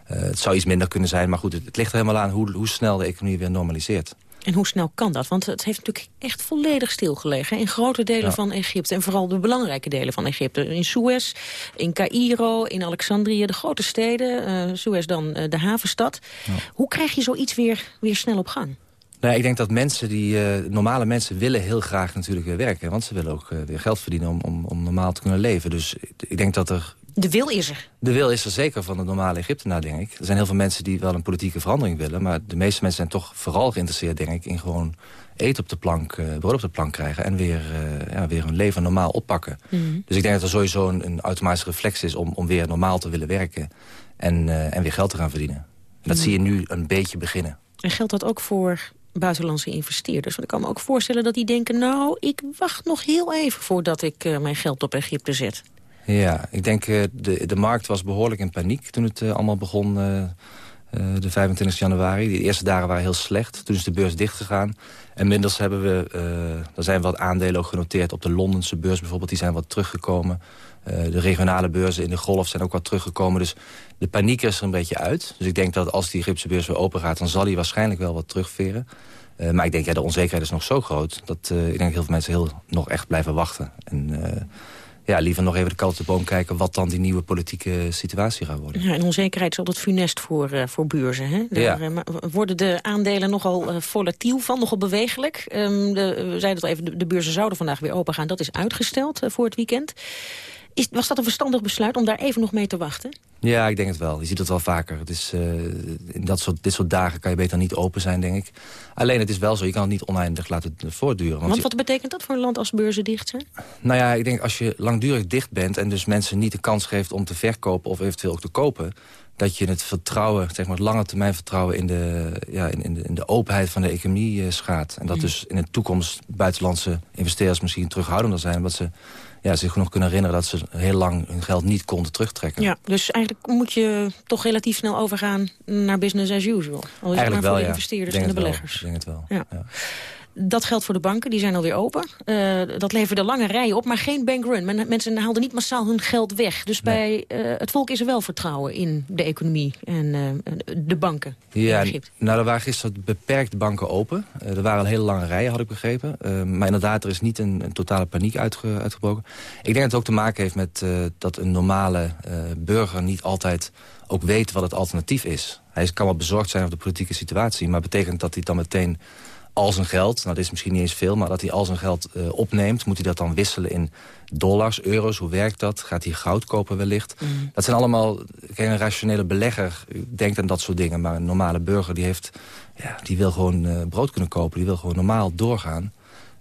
het zou iets minder kunnen zijn, maar goed, het, het ligt er helemaal aan hoe, hoe snel de economie weer normaliseert. En hoe snel kan dat? Want het heeft natuurlijk echt volledig stilgelegen in grote delen ja. van Egypte. En vooral de belangrijke delen van Egypte. In Suez, in Cairo, in Alexandrië, de grote steden. Uh, Suez dan uh, de havenstad. Ja. Hoe krijg je zoiets weer, weer snel op gang? Nou, ik denk dat mensen die, uh, normale mensen willen heel graag natuurlijk weer werken. Want ze willen ook uh, weer geld verdienen om, om, om normaal te kunnen leven. Dus ik denk dat er... De wil is er. De wil is er zeker van de normale Egyptenaar, denk ik. Er zijn heel veel mensen die wel een politieke verandering willen. Maar de meeste mensen zijn toch vooral geïnteresseerd, denk ik... in gewoon eten op de plank, uh, brood op de plank krijgen... en weer, ja, weer hun leven normaal oppakken. Mm -hmm. Dus ik denk dat er sowieso een, een automatische reflex is... om, om weer normaal te willen werken en, en weer geld te gaan verdienen. En dat mm -hmm. zie je nu een beetje beginnen. En geldt dat ook voor buitenlandse investeerders. Want ik kan me ook voorstellen dat die denken... nou, ik wacht nog heel even voordat ik uh, mijn geld op Egypte zet. Ja, ik denk uh, de, de markt was behoorlijk in paniek toen het uh, allemaal begon... de 25 januari. De eerste dagen waren heel slecht. Toen is de beurs dichtgegaan. En inmiddels hebben we, er zijn wat aandelen ook genoteerd op de Londense beurs bijvoorbeeld. Die zijn wat teruggekomen. De regionale beurzen in de golf zijn ook wat teruggekomen. Dus de paniek is er een beetje uit. Dus ik denk dat als die Egyptische beurs weer open gaat... dan zal hij waarschijnlijk wel wat terugveren. Uh, maar ik denk, ja, de onzekerheid is nog zo groot... dat uh, ik denk dat heel veel mensen heel, nog echt blijven wachten. En uh, ja, liever nog even de kant op de boom kijken... wat dan die nieuwe politieke situatie gaat worden. Ja, en onzekerheid is altijd funest voor, voor beurzen. Hè? Daar ja. worden de aandelen nogal volatiel van, nogal bewegelijk. Um, de, we zeiden het al even, de, de beurzen zouden vandaag weer open gaan. Dat is uitgesteld voor het weekend. Is, was dat een verstandig besluit om daar even nog mee te wachten? Ja, ik denk het wel. Je ziet het wel vaker. Het is, uh, in dat soort, dit soort dagen kan je beter niet open zijn, denk ik. Alleen het is wel zo, je kan het niet oneindig laten voortduren. Want, want wat betekent dat voor een land als beurzen dicht zijn? Nou ja, ik denk als je langdurig dicht bent... en dus mensen niet de kans geeft om te verkopen of eventueel ook te kopen... dat je het vertrouwen, zeg maar het lange termijn vertrouwen... in de, ja, in, in, de, in de openheid van de economie uh, schaadt. En dat mm. dus in de toekomst buitenlandse investeerders misschien terughoudender zijn... omdat ze ja, zich nog kunnen herinneren dat ze heel lang hun geld niet konden terugtrekken. Ja, dus eigenlijk moet je toch relatief snel overgaan naar business as usual. Al is eigenlijk maar wel, voor de ja. investeerders en de beleggers. Ik denk het wel. Ja. Ja. Dat geldt voor de banken, die zijn alweer open. Uh, dat leverde lange rijen op, maar geen bankrun. Men, mensen haalden niet massaal hun geld weg. Dus bij uh, het volk is er wel vertrouwen in de economie en uh, de banken. Ja, nou, er waren gisteren beperkt banken open. er waren hele lange rijen, had ik begrepen. maar inderdaad, er is niet een, een totale paniek uitge, uitgebroken. Ik denk dat het ook te maken heeft met dat een normale burger niet altijd ook weet wat het alternatief is. Hij kan wel bezorgd zijn over de politieke situatie... maar betekent dat hij dan meteen al zijn geld... nou, dat is misschien niet eens veel, maar dat hij al zijn geld uh, opneemt... moet hij dat dan wisselen in dollars, euro's? Hoe werkt dat? Gaat hij goud kopen wellicht? Mm. Dat zijn allemaal... Kijk, een rationele belegger denkt aan dat soort dingen... maar een normale burger die, heeft, ja, die wil gewoon uh, brood kunnen kopen. Die wil gewoon normaal doorgaan.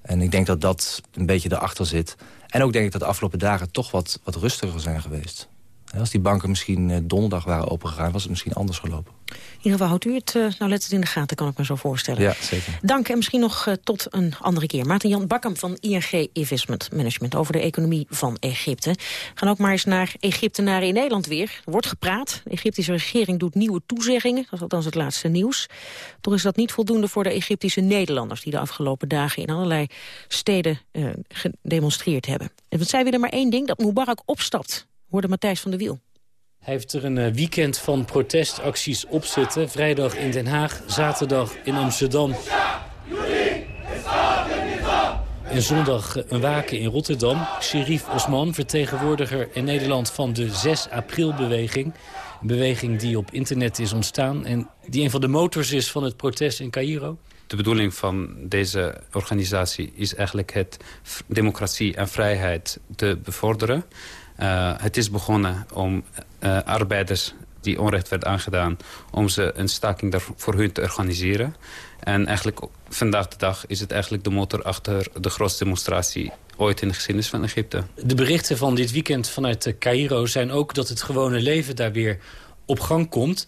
En ik denk dat dat een beetje erachter zit. En ook denk ik dat de afgelopen dagen toch wat, wat rustiger zijn geweest. Als die banken misschien eh, donderdag waren opengegaan... was het misschien anders gelopen. In ieder geval houdt u het uh, nou letterlijk in de gaten, kan ik me zo voorstellen. Ja, zeker. Dank en misschien nog uh, tot een andere keer. Maarten-Jan Bakkam van ING Investment Management... over de economie van Egypte. We gaan ook maar eens naar Egyptenaren in Nederland weer. Er wordt gepraat. De Egyptische regering doet nieuwe toezeggingen. Dat is althans het laatste nieuws. Toch is dat niet voldoende voor de Egyptische Nederlanders... die de afgelopen dagen in allerlei steden gedemonstreerd hebben. En zij willen maar één ding, dat Mubarak opstapt hoorde Matthijs van der Wiel. Hij heeft er een eh, weekend van protestacties op zitten. Vrijdag in Den Haag, zaterdag in Amsterdam. En zondag eh, een waken in Rotterdam. Sherif Osman, vertegenwoordiger in Nederland van de 6 april-beweging. Een beweging die op internet is ontstaan en die een van de motors is van het protest in Cairo. De bedoeling van deze organisatie is eigenlijk het democratie en vrijheid te bevorderen. Uh, het is begonnen om uh, arbeiders die onrecht werd aangedaan... om ze een staking voor hun te organiseren. En eigenlijk vandaag de dag is het eigenlijk de motor achter de grootste demonstratie ooit in de geschiedenis van Egypte. De berichten van dit weekend vanuit Cairo zijn ook dat het gewone leven daar weer op gang komt.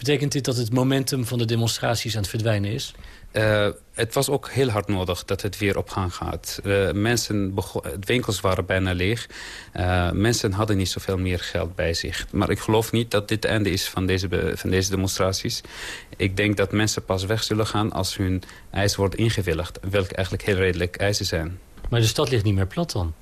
Betekent dit dat het momentum van de demonstraties aan het verdwijnen is? Uh, het was ook heel hard nodig dat het weer op gang gaat. Uh, mensen de winkels waren bijna leeg. Uh, mensen hadden niet zoveel meer geld bij zich. Maar ik geloof niet dat dit het einde is van deze, van deze demonstraties. Ik denk dat mensen pas weg zullen gaan als hun eisen wordt ingewilligd. Welke eigenlijk heel redelijk eisen zijn. Maar de stad ligt niet meer plat dan?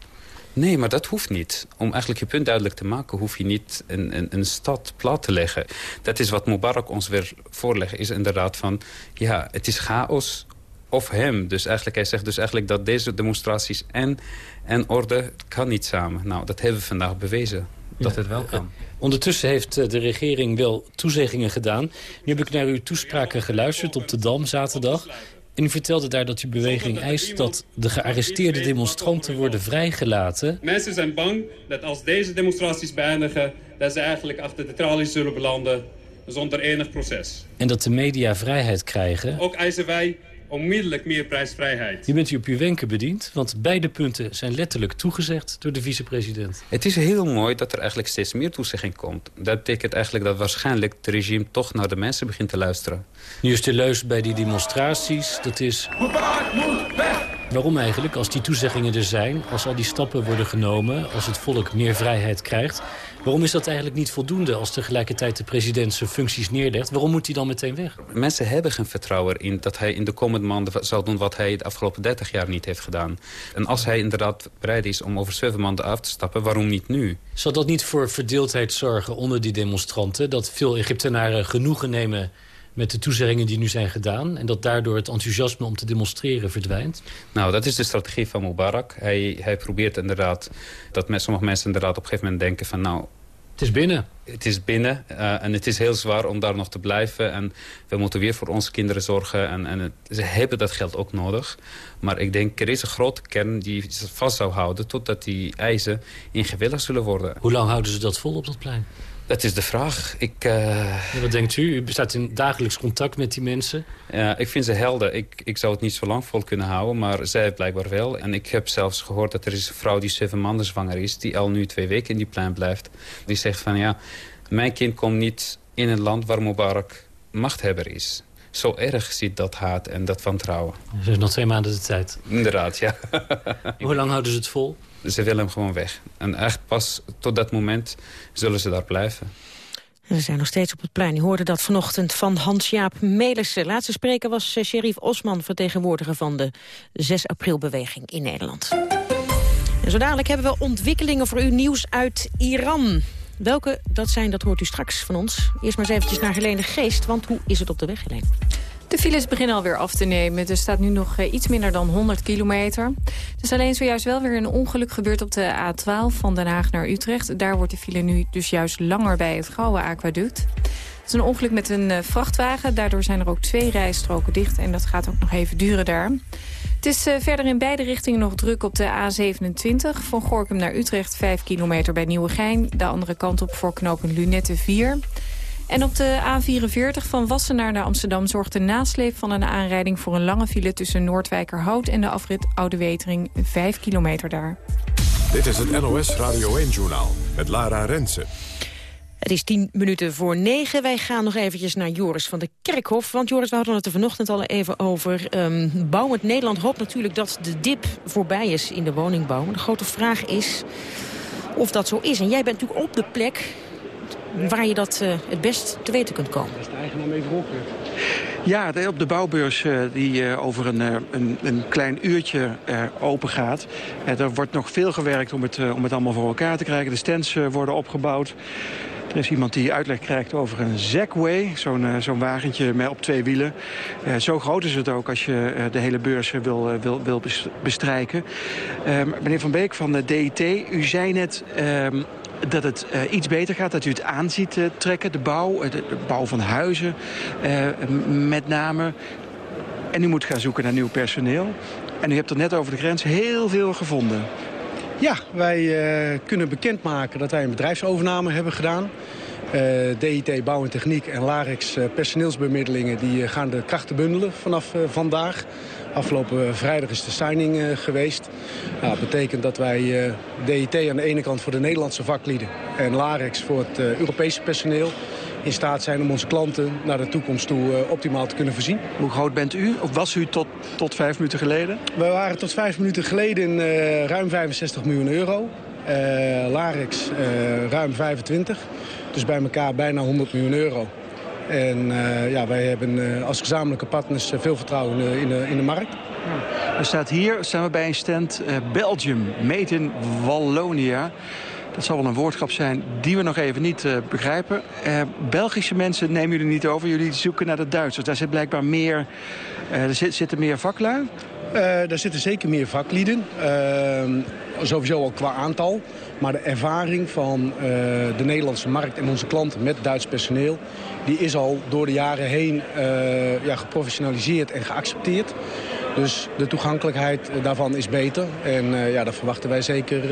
Nee, maar dat hoeft niet. Om eigenlijk je punt duidelijk te maken... hoef je niet een, een, een stad plat te leggen. Dat is wat Mubarak ons weer voorlegt. Is inderdaad van, ja, het is chaos of hem. Dus eigenlijk, hij zegt dus eigenlijk dat deze demonstraties en, en orde kan niet samen. Nou, dat hebben we vandaag bewezen. Dat het wel kan. Eh, ondertussen heeft eh, de regering wel toezeggingen gedaan. Nu heb ik naar uw toespraken geluisterd op de Dam zaterdag. En u vertelde daar dat uw beweging eist dat de gearresteerde demonstranten worden vrijgelaten. Mensen zijn bang dat als deze demonstraties beëindigen... dat ze eigenlijk achter de tralies zullen belanden zonder enig proces. En dat de media vrijheid krijgen. Ook eisen wij onmiddellijk meer prijsvrijheid. Je bent u op uw wenken bediend, want beide punten zijn letterlijk toegezegd door de vicepresident. Het is heel mooi dat er eigenlijk steeds meer toezegging komt. Dat betekent eigenlijk dat waarschijnlijk het regime toch naar de mensen begint te luisteren. Nu is de leus bij die demonstraties, dat is... Waarom eigenlijk, als die toezeggingen er zijn, als al die stappen worden genomen... als het volk meer vrijheid krijgt... waarom is dat eigenlijk niet voldoende als tegelijkertijd de president zijn functies neerlegt? Waarom moet hij dan meteen weg? Mensen hebben geen vertrouwen in dat hij in de komende maanden zal doen... wat hij de afgelopen 30 jaar niet heeft gedaan. En als hij inderdaad bereid is om over zeven maanden af te stappen, waarom niet nu? Zal dat niet voor verdeeldheid zorgen onder die demonstranten? Dat veel Egyptenaren genoegen nemen met de toezeggingen die nu zijn gedaan... en dat daardoor het enthousiasme om te demonstreren verdwijnt? Nou, dat is de strategie van Mubarak. Hij, hij probeert inderdaad dat met, sommige mensen inderdaad op een gegeven moment denken van... nou, het is binnen. Het is binnen uh, en het is heel zwaar om daar nog te blijven. En we moeten weer voor onze kinderen zorgen. En, en het, ze hebben dat geld ook nodig. Maar ik denk, er is een grote kern die vast zou houden... totdat die eisen ingewilligd zullen worden. Hoe lang houden ze dat vol op dat plein? Dat is de vraag. Ik, uh... wat denkt u? U staat in dagelijks contact met die mensen. Ja, ik vind ze helden. Ik, ik zou het niet zo lang vol kunnen houden, maar zij blijkbaar wel. En ik heb zelfs gehoord dat er is een vrouw die zeven maanden zwanger is... die al nu twee weken in die plein blijft. Die zegt van ja, mijn kind komt niet in een land waar Mubarak machthebber is. Zo erg ziet dat haat en dat wantrouwen. Er is nog twee maanden de tijd. Inderdaad, ja. Hoe lang houden ze het vol? Ze willen hem gewoon weg. En echt pas tot dat moment zullen ze daar blijven. Ze zijn nog steeds op het plein. Je hoorde dat vanochtend van Hans-Jaap Melissen. Laatste spreker was eh, sheriff Osman, vertegenwoordiger van de 6 april-beweging in Nederland. En zo dadelijk hebben we ontwikkelingen voor u nieuws uit Iran. Welke dat zijn, dat hoort u straks van ons. Eerst maar eens eventjes naar Helene Geest, want hoe is het op de weg, Helene? De files beginnen alweer af te nemen. Er staat nu nog eh, iets minder dan 100 kilometer. Er is alleen zojuist wel weer een ongeluk gebeurd op de A12 van Den Haag naar Utrecht. Daar wordt de file nu dus juist langer bij het Gouwe Aquaduct. Het is een ongeluk met een eh, vrachtwagen. Daardoor zijn er ook twee rijstroken dicht. En dat gaat ook nog even duren daar. Het is uh, verder in beide richtingen nog druk op de A27. Van Gorkum naar Utrecht 5 kilometer bij Nieuwegein. De andere kant op voor knopen Lunette 4. En op de A44 van Wassenaar naar Amsterdam zorgt de nasleep van een aanrijding voor een lange file tussen Noordwijkerhout en de afrit Oude Wetering 5 kilometer daar. Dit is het NOS Radio 1-journaal met Lara Rensen. Het is tien minuten voor negen. Wij gaan nog eventjes naar Joris van de Kerkhof. Want Joris, we hadden het er vanochtend al even over. Um, Bouwend Nederland hoopt natuurlijk dat de dip voorbij is in de woningbouw. De grote vraag is of dat zo is. En jij bent natuurlijk op de plek waar je dat uh, het best te weten kunt komen. Dat is de eigenaar mee Ja, op de bouwbeurs uh, die uh, over een, een, een, klein uurtje open gaat. er wordt nog veel gewerkt om het, om het allemaal voor elkaar te krijgen. De stands worden opgebouwd. Er is iemand die uitleg krijgt over een Segway, zo'n zo'n wagentje met op twee wielen. zo groot is het ook als je de hele beurs wil, wil, wil bestrijken. Ehm, meneer Van Beek van de DIT, u zei net ehm, dat het uh, iets beter gaat, dat u het aan ziet uh, trekken. De bouw, de, de, bouw van huizen met name. En u moet gaan zoeken naar nieuw personeel. En u hebt er net over de grens heel veel gevonden. Ja, wij kunnen bekendmaken dat wij een bedrijfsovername hebben gedaan. DIT Bouw en Techniek en Larix personeelsbemiddelingen... die gaan de krachten bundelen vanaf vandaag. Afgelopen vrijdag is de signing uh, geweest. Nou, dat betekent dat wij eh, DIT aan de ene kant voor de Nederlandse vaklieden... en Larex voor het uh, Europese personeel in staat zijn om onze klanten naar de toekomst toe optimaal te kunnen voorzien. Hoe groot bent u? Of was u tot, tot vijf minuten geleden? We waren tot vijf minuten geleden ruim 65 miljoen euro. Larex ruim 25. Dus bij elkaar bijna 100 miljoen euro. En uh, ja, wij hebben uh, als gezamenlijke partners uh, veel vertrouwen in de, in de markt. Er staat hier, staan we bij een stand, Belgium, made in Wallonia. Dat zal wel een woordgrap zijn die we nog even niet begrijpen. Belgische mensen nemen jullie niet over, jullie zoeken naar de Duitsers. Daar zit blijkbaar meer, er zit, zitten meer vaklui. daar zitten zeker meer vaklieden. sowieso al qua aantal. Maar de ervaring van uh, de Nederlandse markt en onze klanten met Duits personeel... die is al door de jaren heen uh, ja, geprofessionaliseerd en geaccepteerd. Dus de toegankelijkheid daarvan is beter. En uh, ja, daar verwachten wij zeker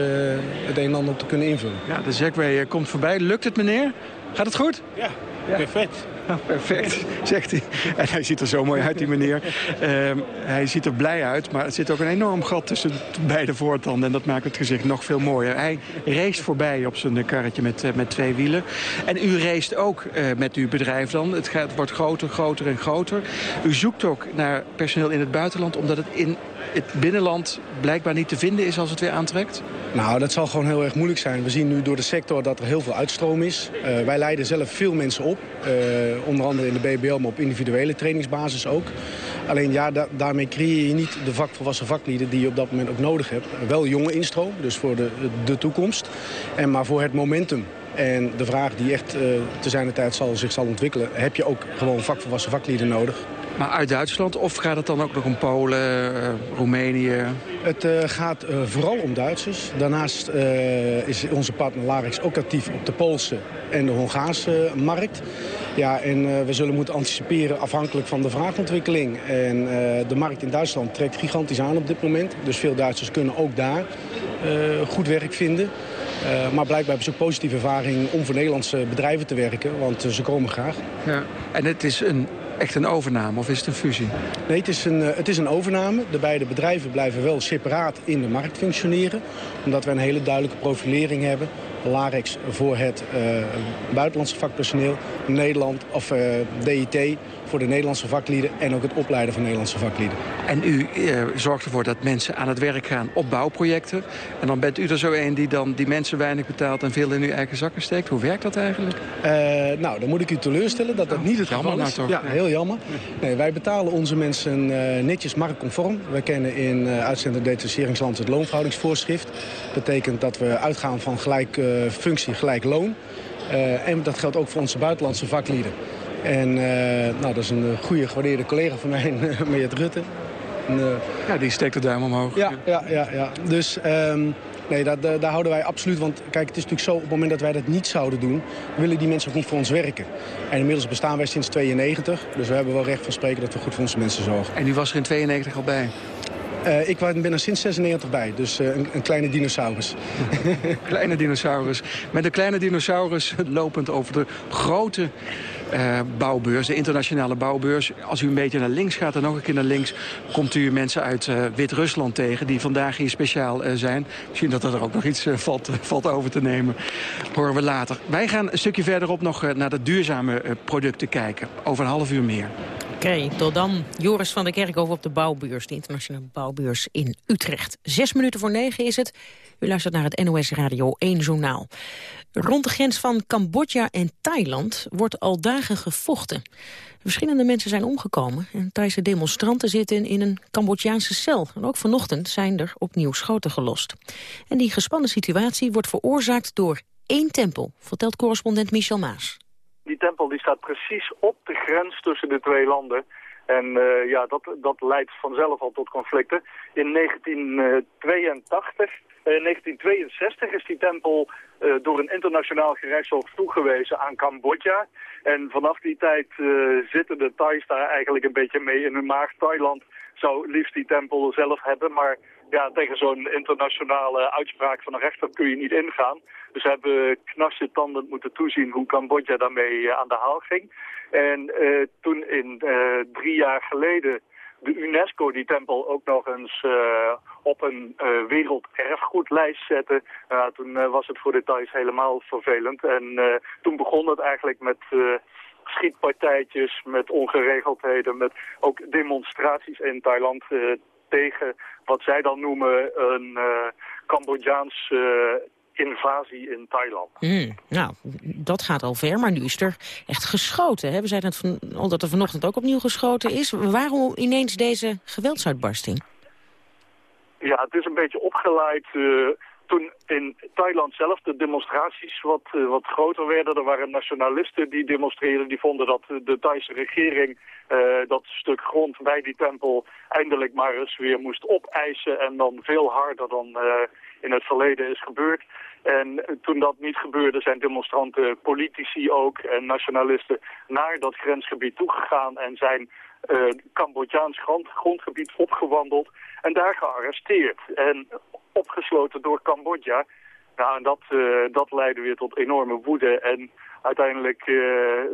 het een en ander op te kunnen invullen. Ja, de Zegway komt voorbij. Lukt het, meneer? Gaat het goed? Ja. perfect. perfect, zegt hij. En hij ziet er zo mooi uit, die meneer. Uh, hij ziet er blij uit, maar er zit ook een enorm gat tussen beide voortanden. En dat maakt het gezicht nog veel mooier. Hij race voorbij op zijn karretje met, uh, met twee wielen. En u race ook uh, met uw bedrijf dan. Het, gaat, wordt groter, groter en groter. U zoekt ook naar personeel in het buitenland, omdat het in het binnenland blijkbaar niet te vinden is als het weer aantrekt? Nou, dat zal gewoon heel erg moeilijk zijn. We zien nu door de sector dat er heel veel uitstroom is. Uh, wij leiden zelf veel mensen op. Uh, onder andere in de BBL, maar op individuele trainingsbasis ook. Alleen ja, da daarmee creëer je niet de vakvolwassen vaklieden die je op dat moment ook nodig hebt. Wel jonge instroom, dus voor de, de toekomst. En maar voor het momentum. En de vraag die echt uh, te zijn de tijd zal, zich zal ontwikkelen... heb je ook gewoon vakvolwassen vaklieden nodig. Maar uit Duitsland of gaat het dan ook nog om Polen, uh, Roemenië? Het uh, gaat uh, vooral om Duitsers. Daarnaast is onze partner Larix ook actief op de Poolse en de Hongaarse markt. Ja, en we zullen moeten anticiperen afhankelijk van de vraagontwikkeling. En de markt in Duitsland trekt gigantisch aan op dit moment. Dus veel Duitsers kunnen ook daar goed werk vinden. Uh, maar blijkbaar hebben ze ook positieve ervaring om voor Nederlandse bedrijven te werken. Want uh, ze komen graag. Ja, en het is een echt een overname of is het een fusie? Nee, het is een, uh, het is een overname. De beide bedrijven blijven wel separaat in de markt functioneren. Omdat we een hele duidelijke profilering hebben LAREX voor het buitenlandse vakpersoneel, Nederland of DIT voor de Nederlandse vaklieden en ook het opleiden van Nederlandse vaklieden. En u eh, zorgt ervoor dat mensen aan het werk gaan op bouwprojecten. En dan bent u er zo een die dan die mensen weinig betaalt en veel in uw eigen zakken steekt. Hoe werkt dat eigenlijk? Uh, nou, dan moet ik u teleurstellen dat dat niet het geval is. Nou ja, heel jammer. Nee, wij betalen onze mensen uh, netjes marktconform. We kennen in uh, detacheringsland het loonverhoudingsvoorschrift. Dat betekent dat we uitgaan van gelijk functie, gelijk loon. en dat geldt ook voor onze buitenlandse vaklieden. En uh, nou, dat is een goede, gewaardeerde collega van mij, Meert Rutte. En, ja, die steekt de duim omhoog. Ja, ja, ja. ja. Dus um, nee, daar, daar, houden wij absoluut... Want kijk, het is natuurlijk zo, op het moment dat wij dat niet zouden doen... willen die mensen ook niet voor ons werken. En inmiddels bestaan wij sinds 92. Dus we hebben wel recht van spreken dat we goed voor onze mensen zorgen. En u was er in 92 al bij? Uh, ik ben er sinds 96 bij, dus uh, een, een, kleine dinosaurus. kleine dinosaurus. Met een kleine dinosaurus lopend over de grote uh, bouwbeurs, de internationale bouwbeurs. Als u een beetje naar links gaat en nog een keer naar links... komt u mensen uit uh, Wit-Rusland tegen die vandaag hier speciaal uh, zijn. Misschien dat er ook nog iets valt, valt over te nemen. horen we later. Wij gaan een stukje verderop nog naar de duurzame producten kijken. Over een half uur meer. Oké, tot dan. Joris van der Kerkhoven op de bouwbeurs, de internationale bouwbeurs in Utrecht. Zes minuten voor negen is het. U luistert naar het NOS Radio 1 Journaal. Rond de grens van Cambodja en Thailand wordt al dagen gevochten. Verschillende mensen zijn omgekomen en Thaise demonstranten zitten in een Cambodjaanse cel. En ook vanochtend zijn er opnieuw schoten gelost. En die gespannen situatie wordt veroorzaakt door één tempel, vertelt correspondent Michel Maas. Die tempel die staat precies op de grens tussen de twee landen. En uh, ja, dat, dat leidt vanzelf al tot conflicten. In 1982 in 1962 is die tempel uh, door een internationaal gerechtshof toegewezen aan Cambodja. En vanaf die tijd uh, zitten de Thais daar eigenlijk een beetje mee in hun maag. Thailand zou liefst die tempel zelf hebben, maar ja, tegen zo'n internationale uitspraak van een rechter kun je niet ingaan. Dus hebben tanden moeten toezien hoe Cambodja daarmee uh, aan de haal ging. En toen in drie jaar geleden de UNESCO die tempel ook nog eens op een werelderfgoedlijst zette. Toen was het voor de Thais helemaal vervelend. En toen begon het eigenlijk met schietpartijtjes, met ongeregeldheden, met ook demonstraties in Thailand tegen wat zij dan noemen een Cambodjaans invasie in Thailand. Mm, nou, dat gaat al ver, maar nu is er echt geschoten. Hè? We zeiden het van, al dat er vanochtend ook opnieuw geschoten is. Waarom ineens deze geweldsuitbarsting? Ja, het is een beetje opgeleid... Uh, toen in Thailand zelf de demonstraties wat, uh, wat groter werden. Er waren nationalisten die demonstreerden. Die vonden dat de Thaise regering uh, dat stuk grond bij die tempel eindelijk maar eens weer moest opeisen. En dan veel harder dan uh, in het verleden is gebeurd. En toen dat niet gebeurde zijn demonstranten, politici ook en nationalisten naar dat grensgebied toegegaan en zijn Cambodjaans grond, grondgebied opgewandeld en daar gearresteerd en opgesloten door Cambodja. Nou, en dat, uh, dat leidde weer tot enorme woede en uiteindelijk uh,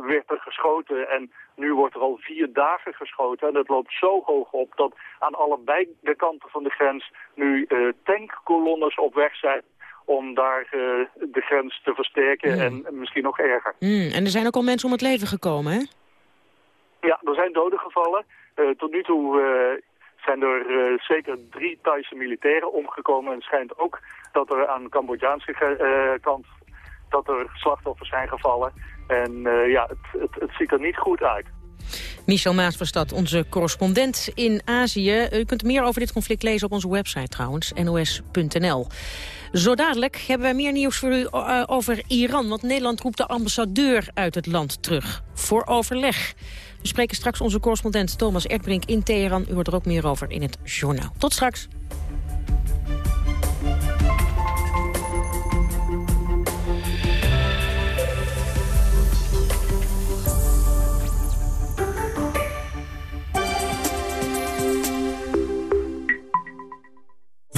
werd er geschoten en nu wordt er al vier dagen geschoten. En dat loopt zo hoog op dat aan allebei de kanten van de grens nu uh, tankkolonnes op weg zijn om daar uh, de grens te versterken mm. en misschien nog erger. Mm. En er zijn ook al mensen om het leven gekomen, hè? Ja, er zijn doden gevallen. Uh, tot nu toe zijn er zeker drie Thaise militairen omgekomen. En het schijnt ook dat er aan de Cambodjaanse kant dat er slachtoffers zijn gevallen. En ja, het, het, het ziet er niet goed uit. Michel Maasverstad, onze correspondent in Azië. U kunt meer over dit conflict lezen op onze website trouwens, nos.nl. Zo dadelijk hebben wij meer nieuws voor u over Iran. Want Nederland roept de ambassadeur uit het land terug. Voor overleg. We spreken straks onze correspondent Thomas Erdbrink in Teheran. U hoort er ook meer over in het journaal. Tot straks.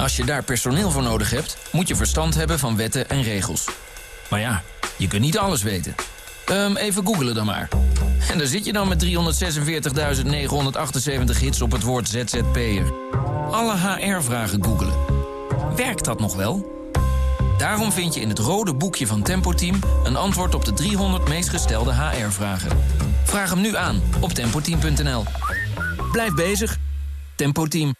Als je daar personeel voor nodig hebt, moet je verstand hebben van wetten en regels. Maar ja, je kunt niet alles weten. Ehm, even googelen dan maar. En daar zit je dan met 346.978 hits op het woord ZZP'er. Alle HR-vragen googelen. Werkt dat nog wel? Daarom vind je in het rode boekje van Tempo Team... een antwoord op de 300 meest gestelde HR-vragen. Vraag hem nu aan op tempoteam.nl. Blijf bezig. Tempo Team.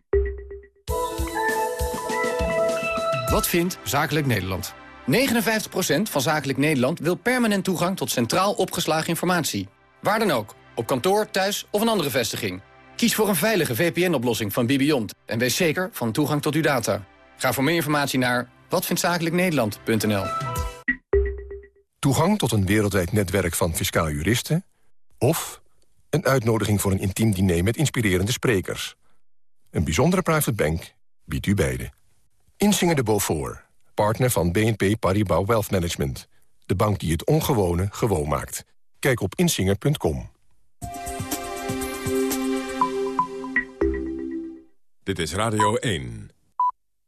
Wat vindt Zakelijk Nederland? 59% van Zakelijk Nederland wil permanent toegang tot centraal opgeslagen informatie. Waar dan ook, op kantoor, thuis of een andere vestiging. Kies voor een veilige VPN-oplossing van Bibiont en wees zeker van toegang tot uw data. Ga voor meer informatie naar watvindzakelijknederland.nl. Toegang tot een wereldwijd netwerk van fiscaal juristen... of een uitnodiging voor een intiem diner met inspirerende sprekers. Een bijzondere private bank biedt u beide. Insinger de Beaufort, partner van BNP Paribas Wealth Management. De bank die het ongewone gewoon maakt. Kijk op insinger.com. Dit is Radio 1.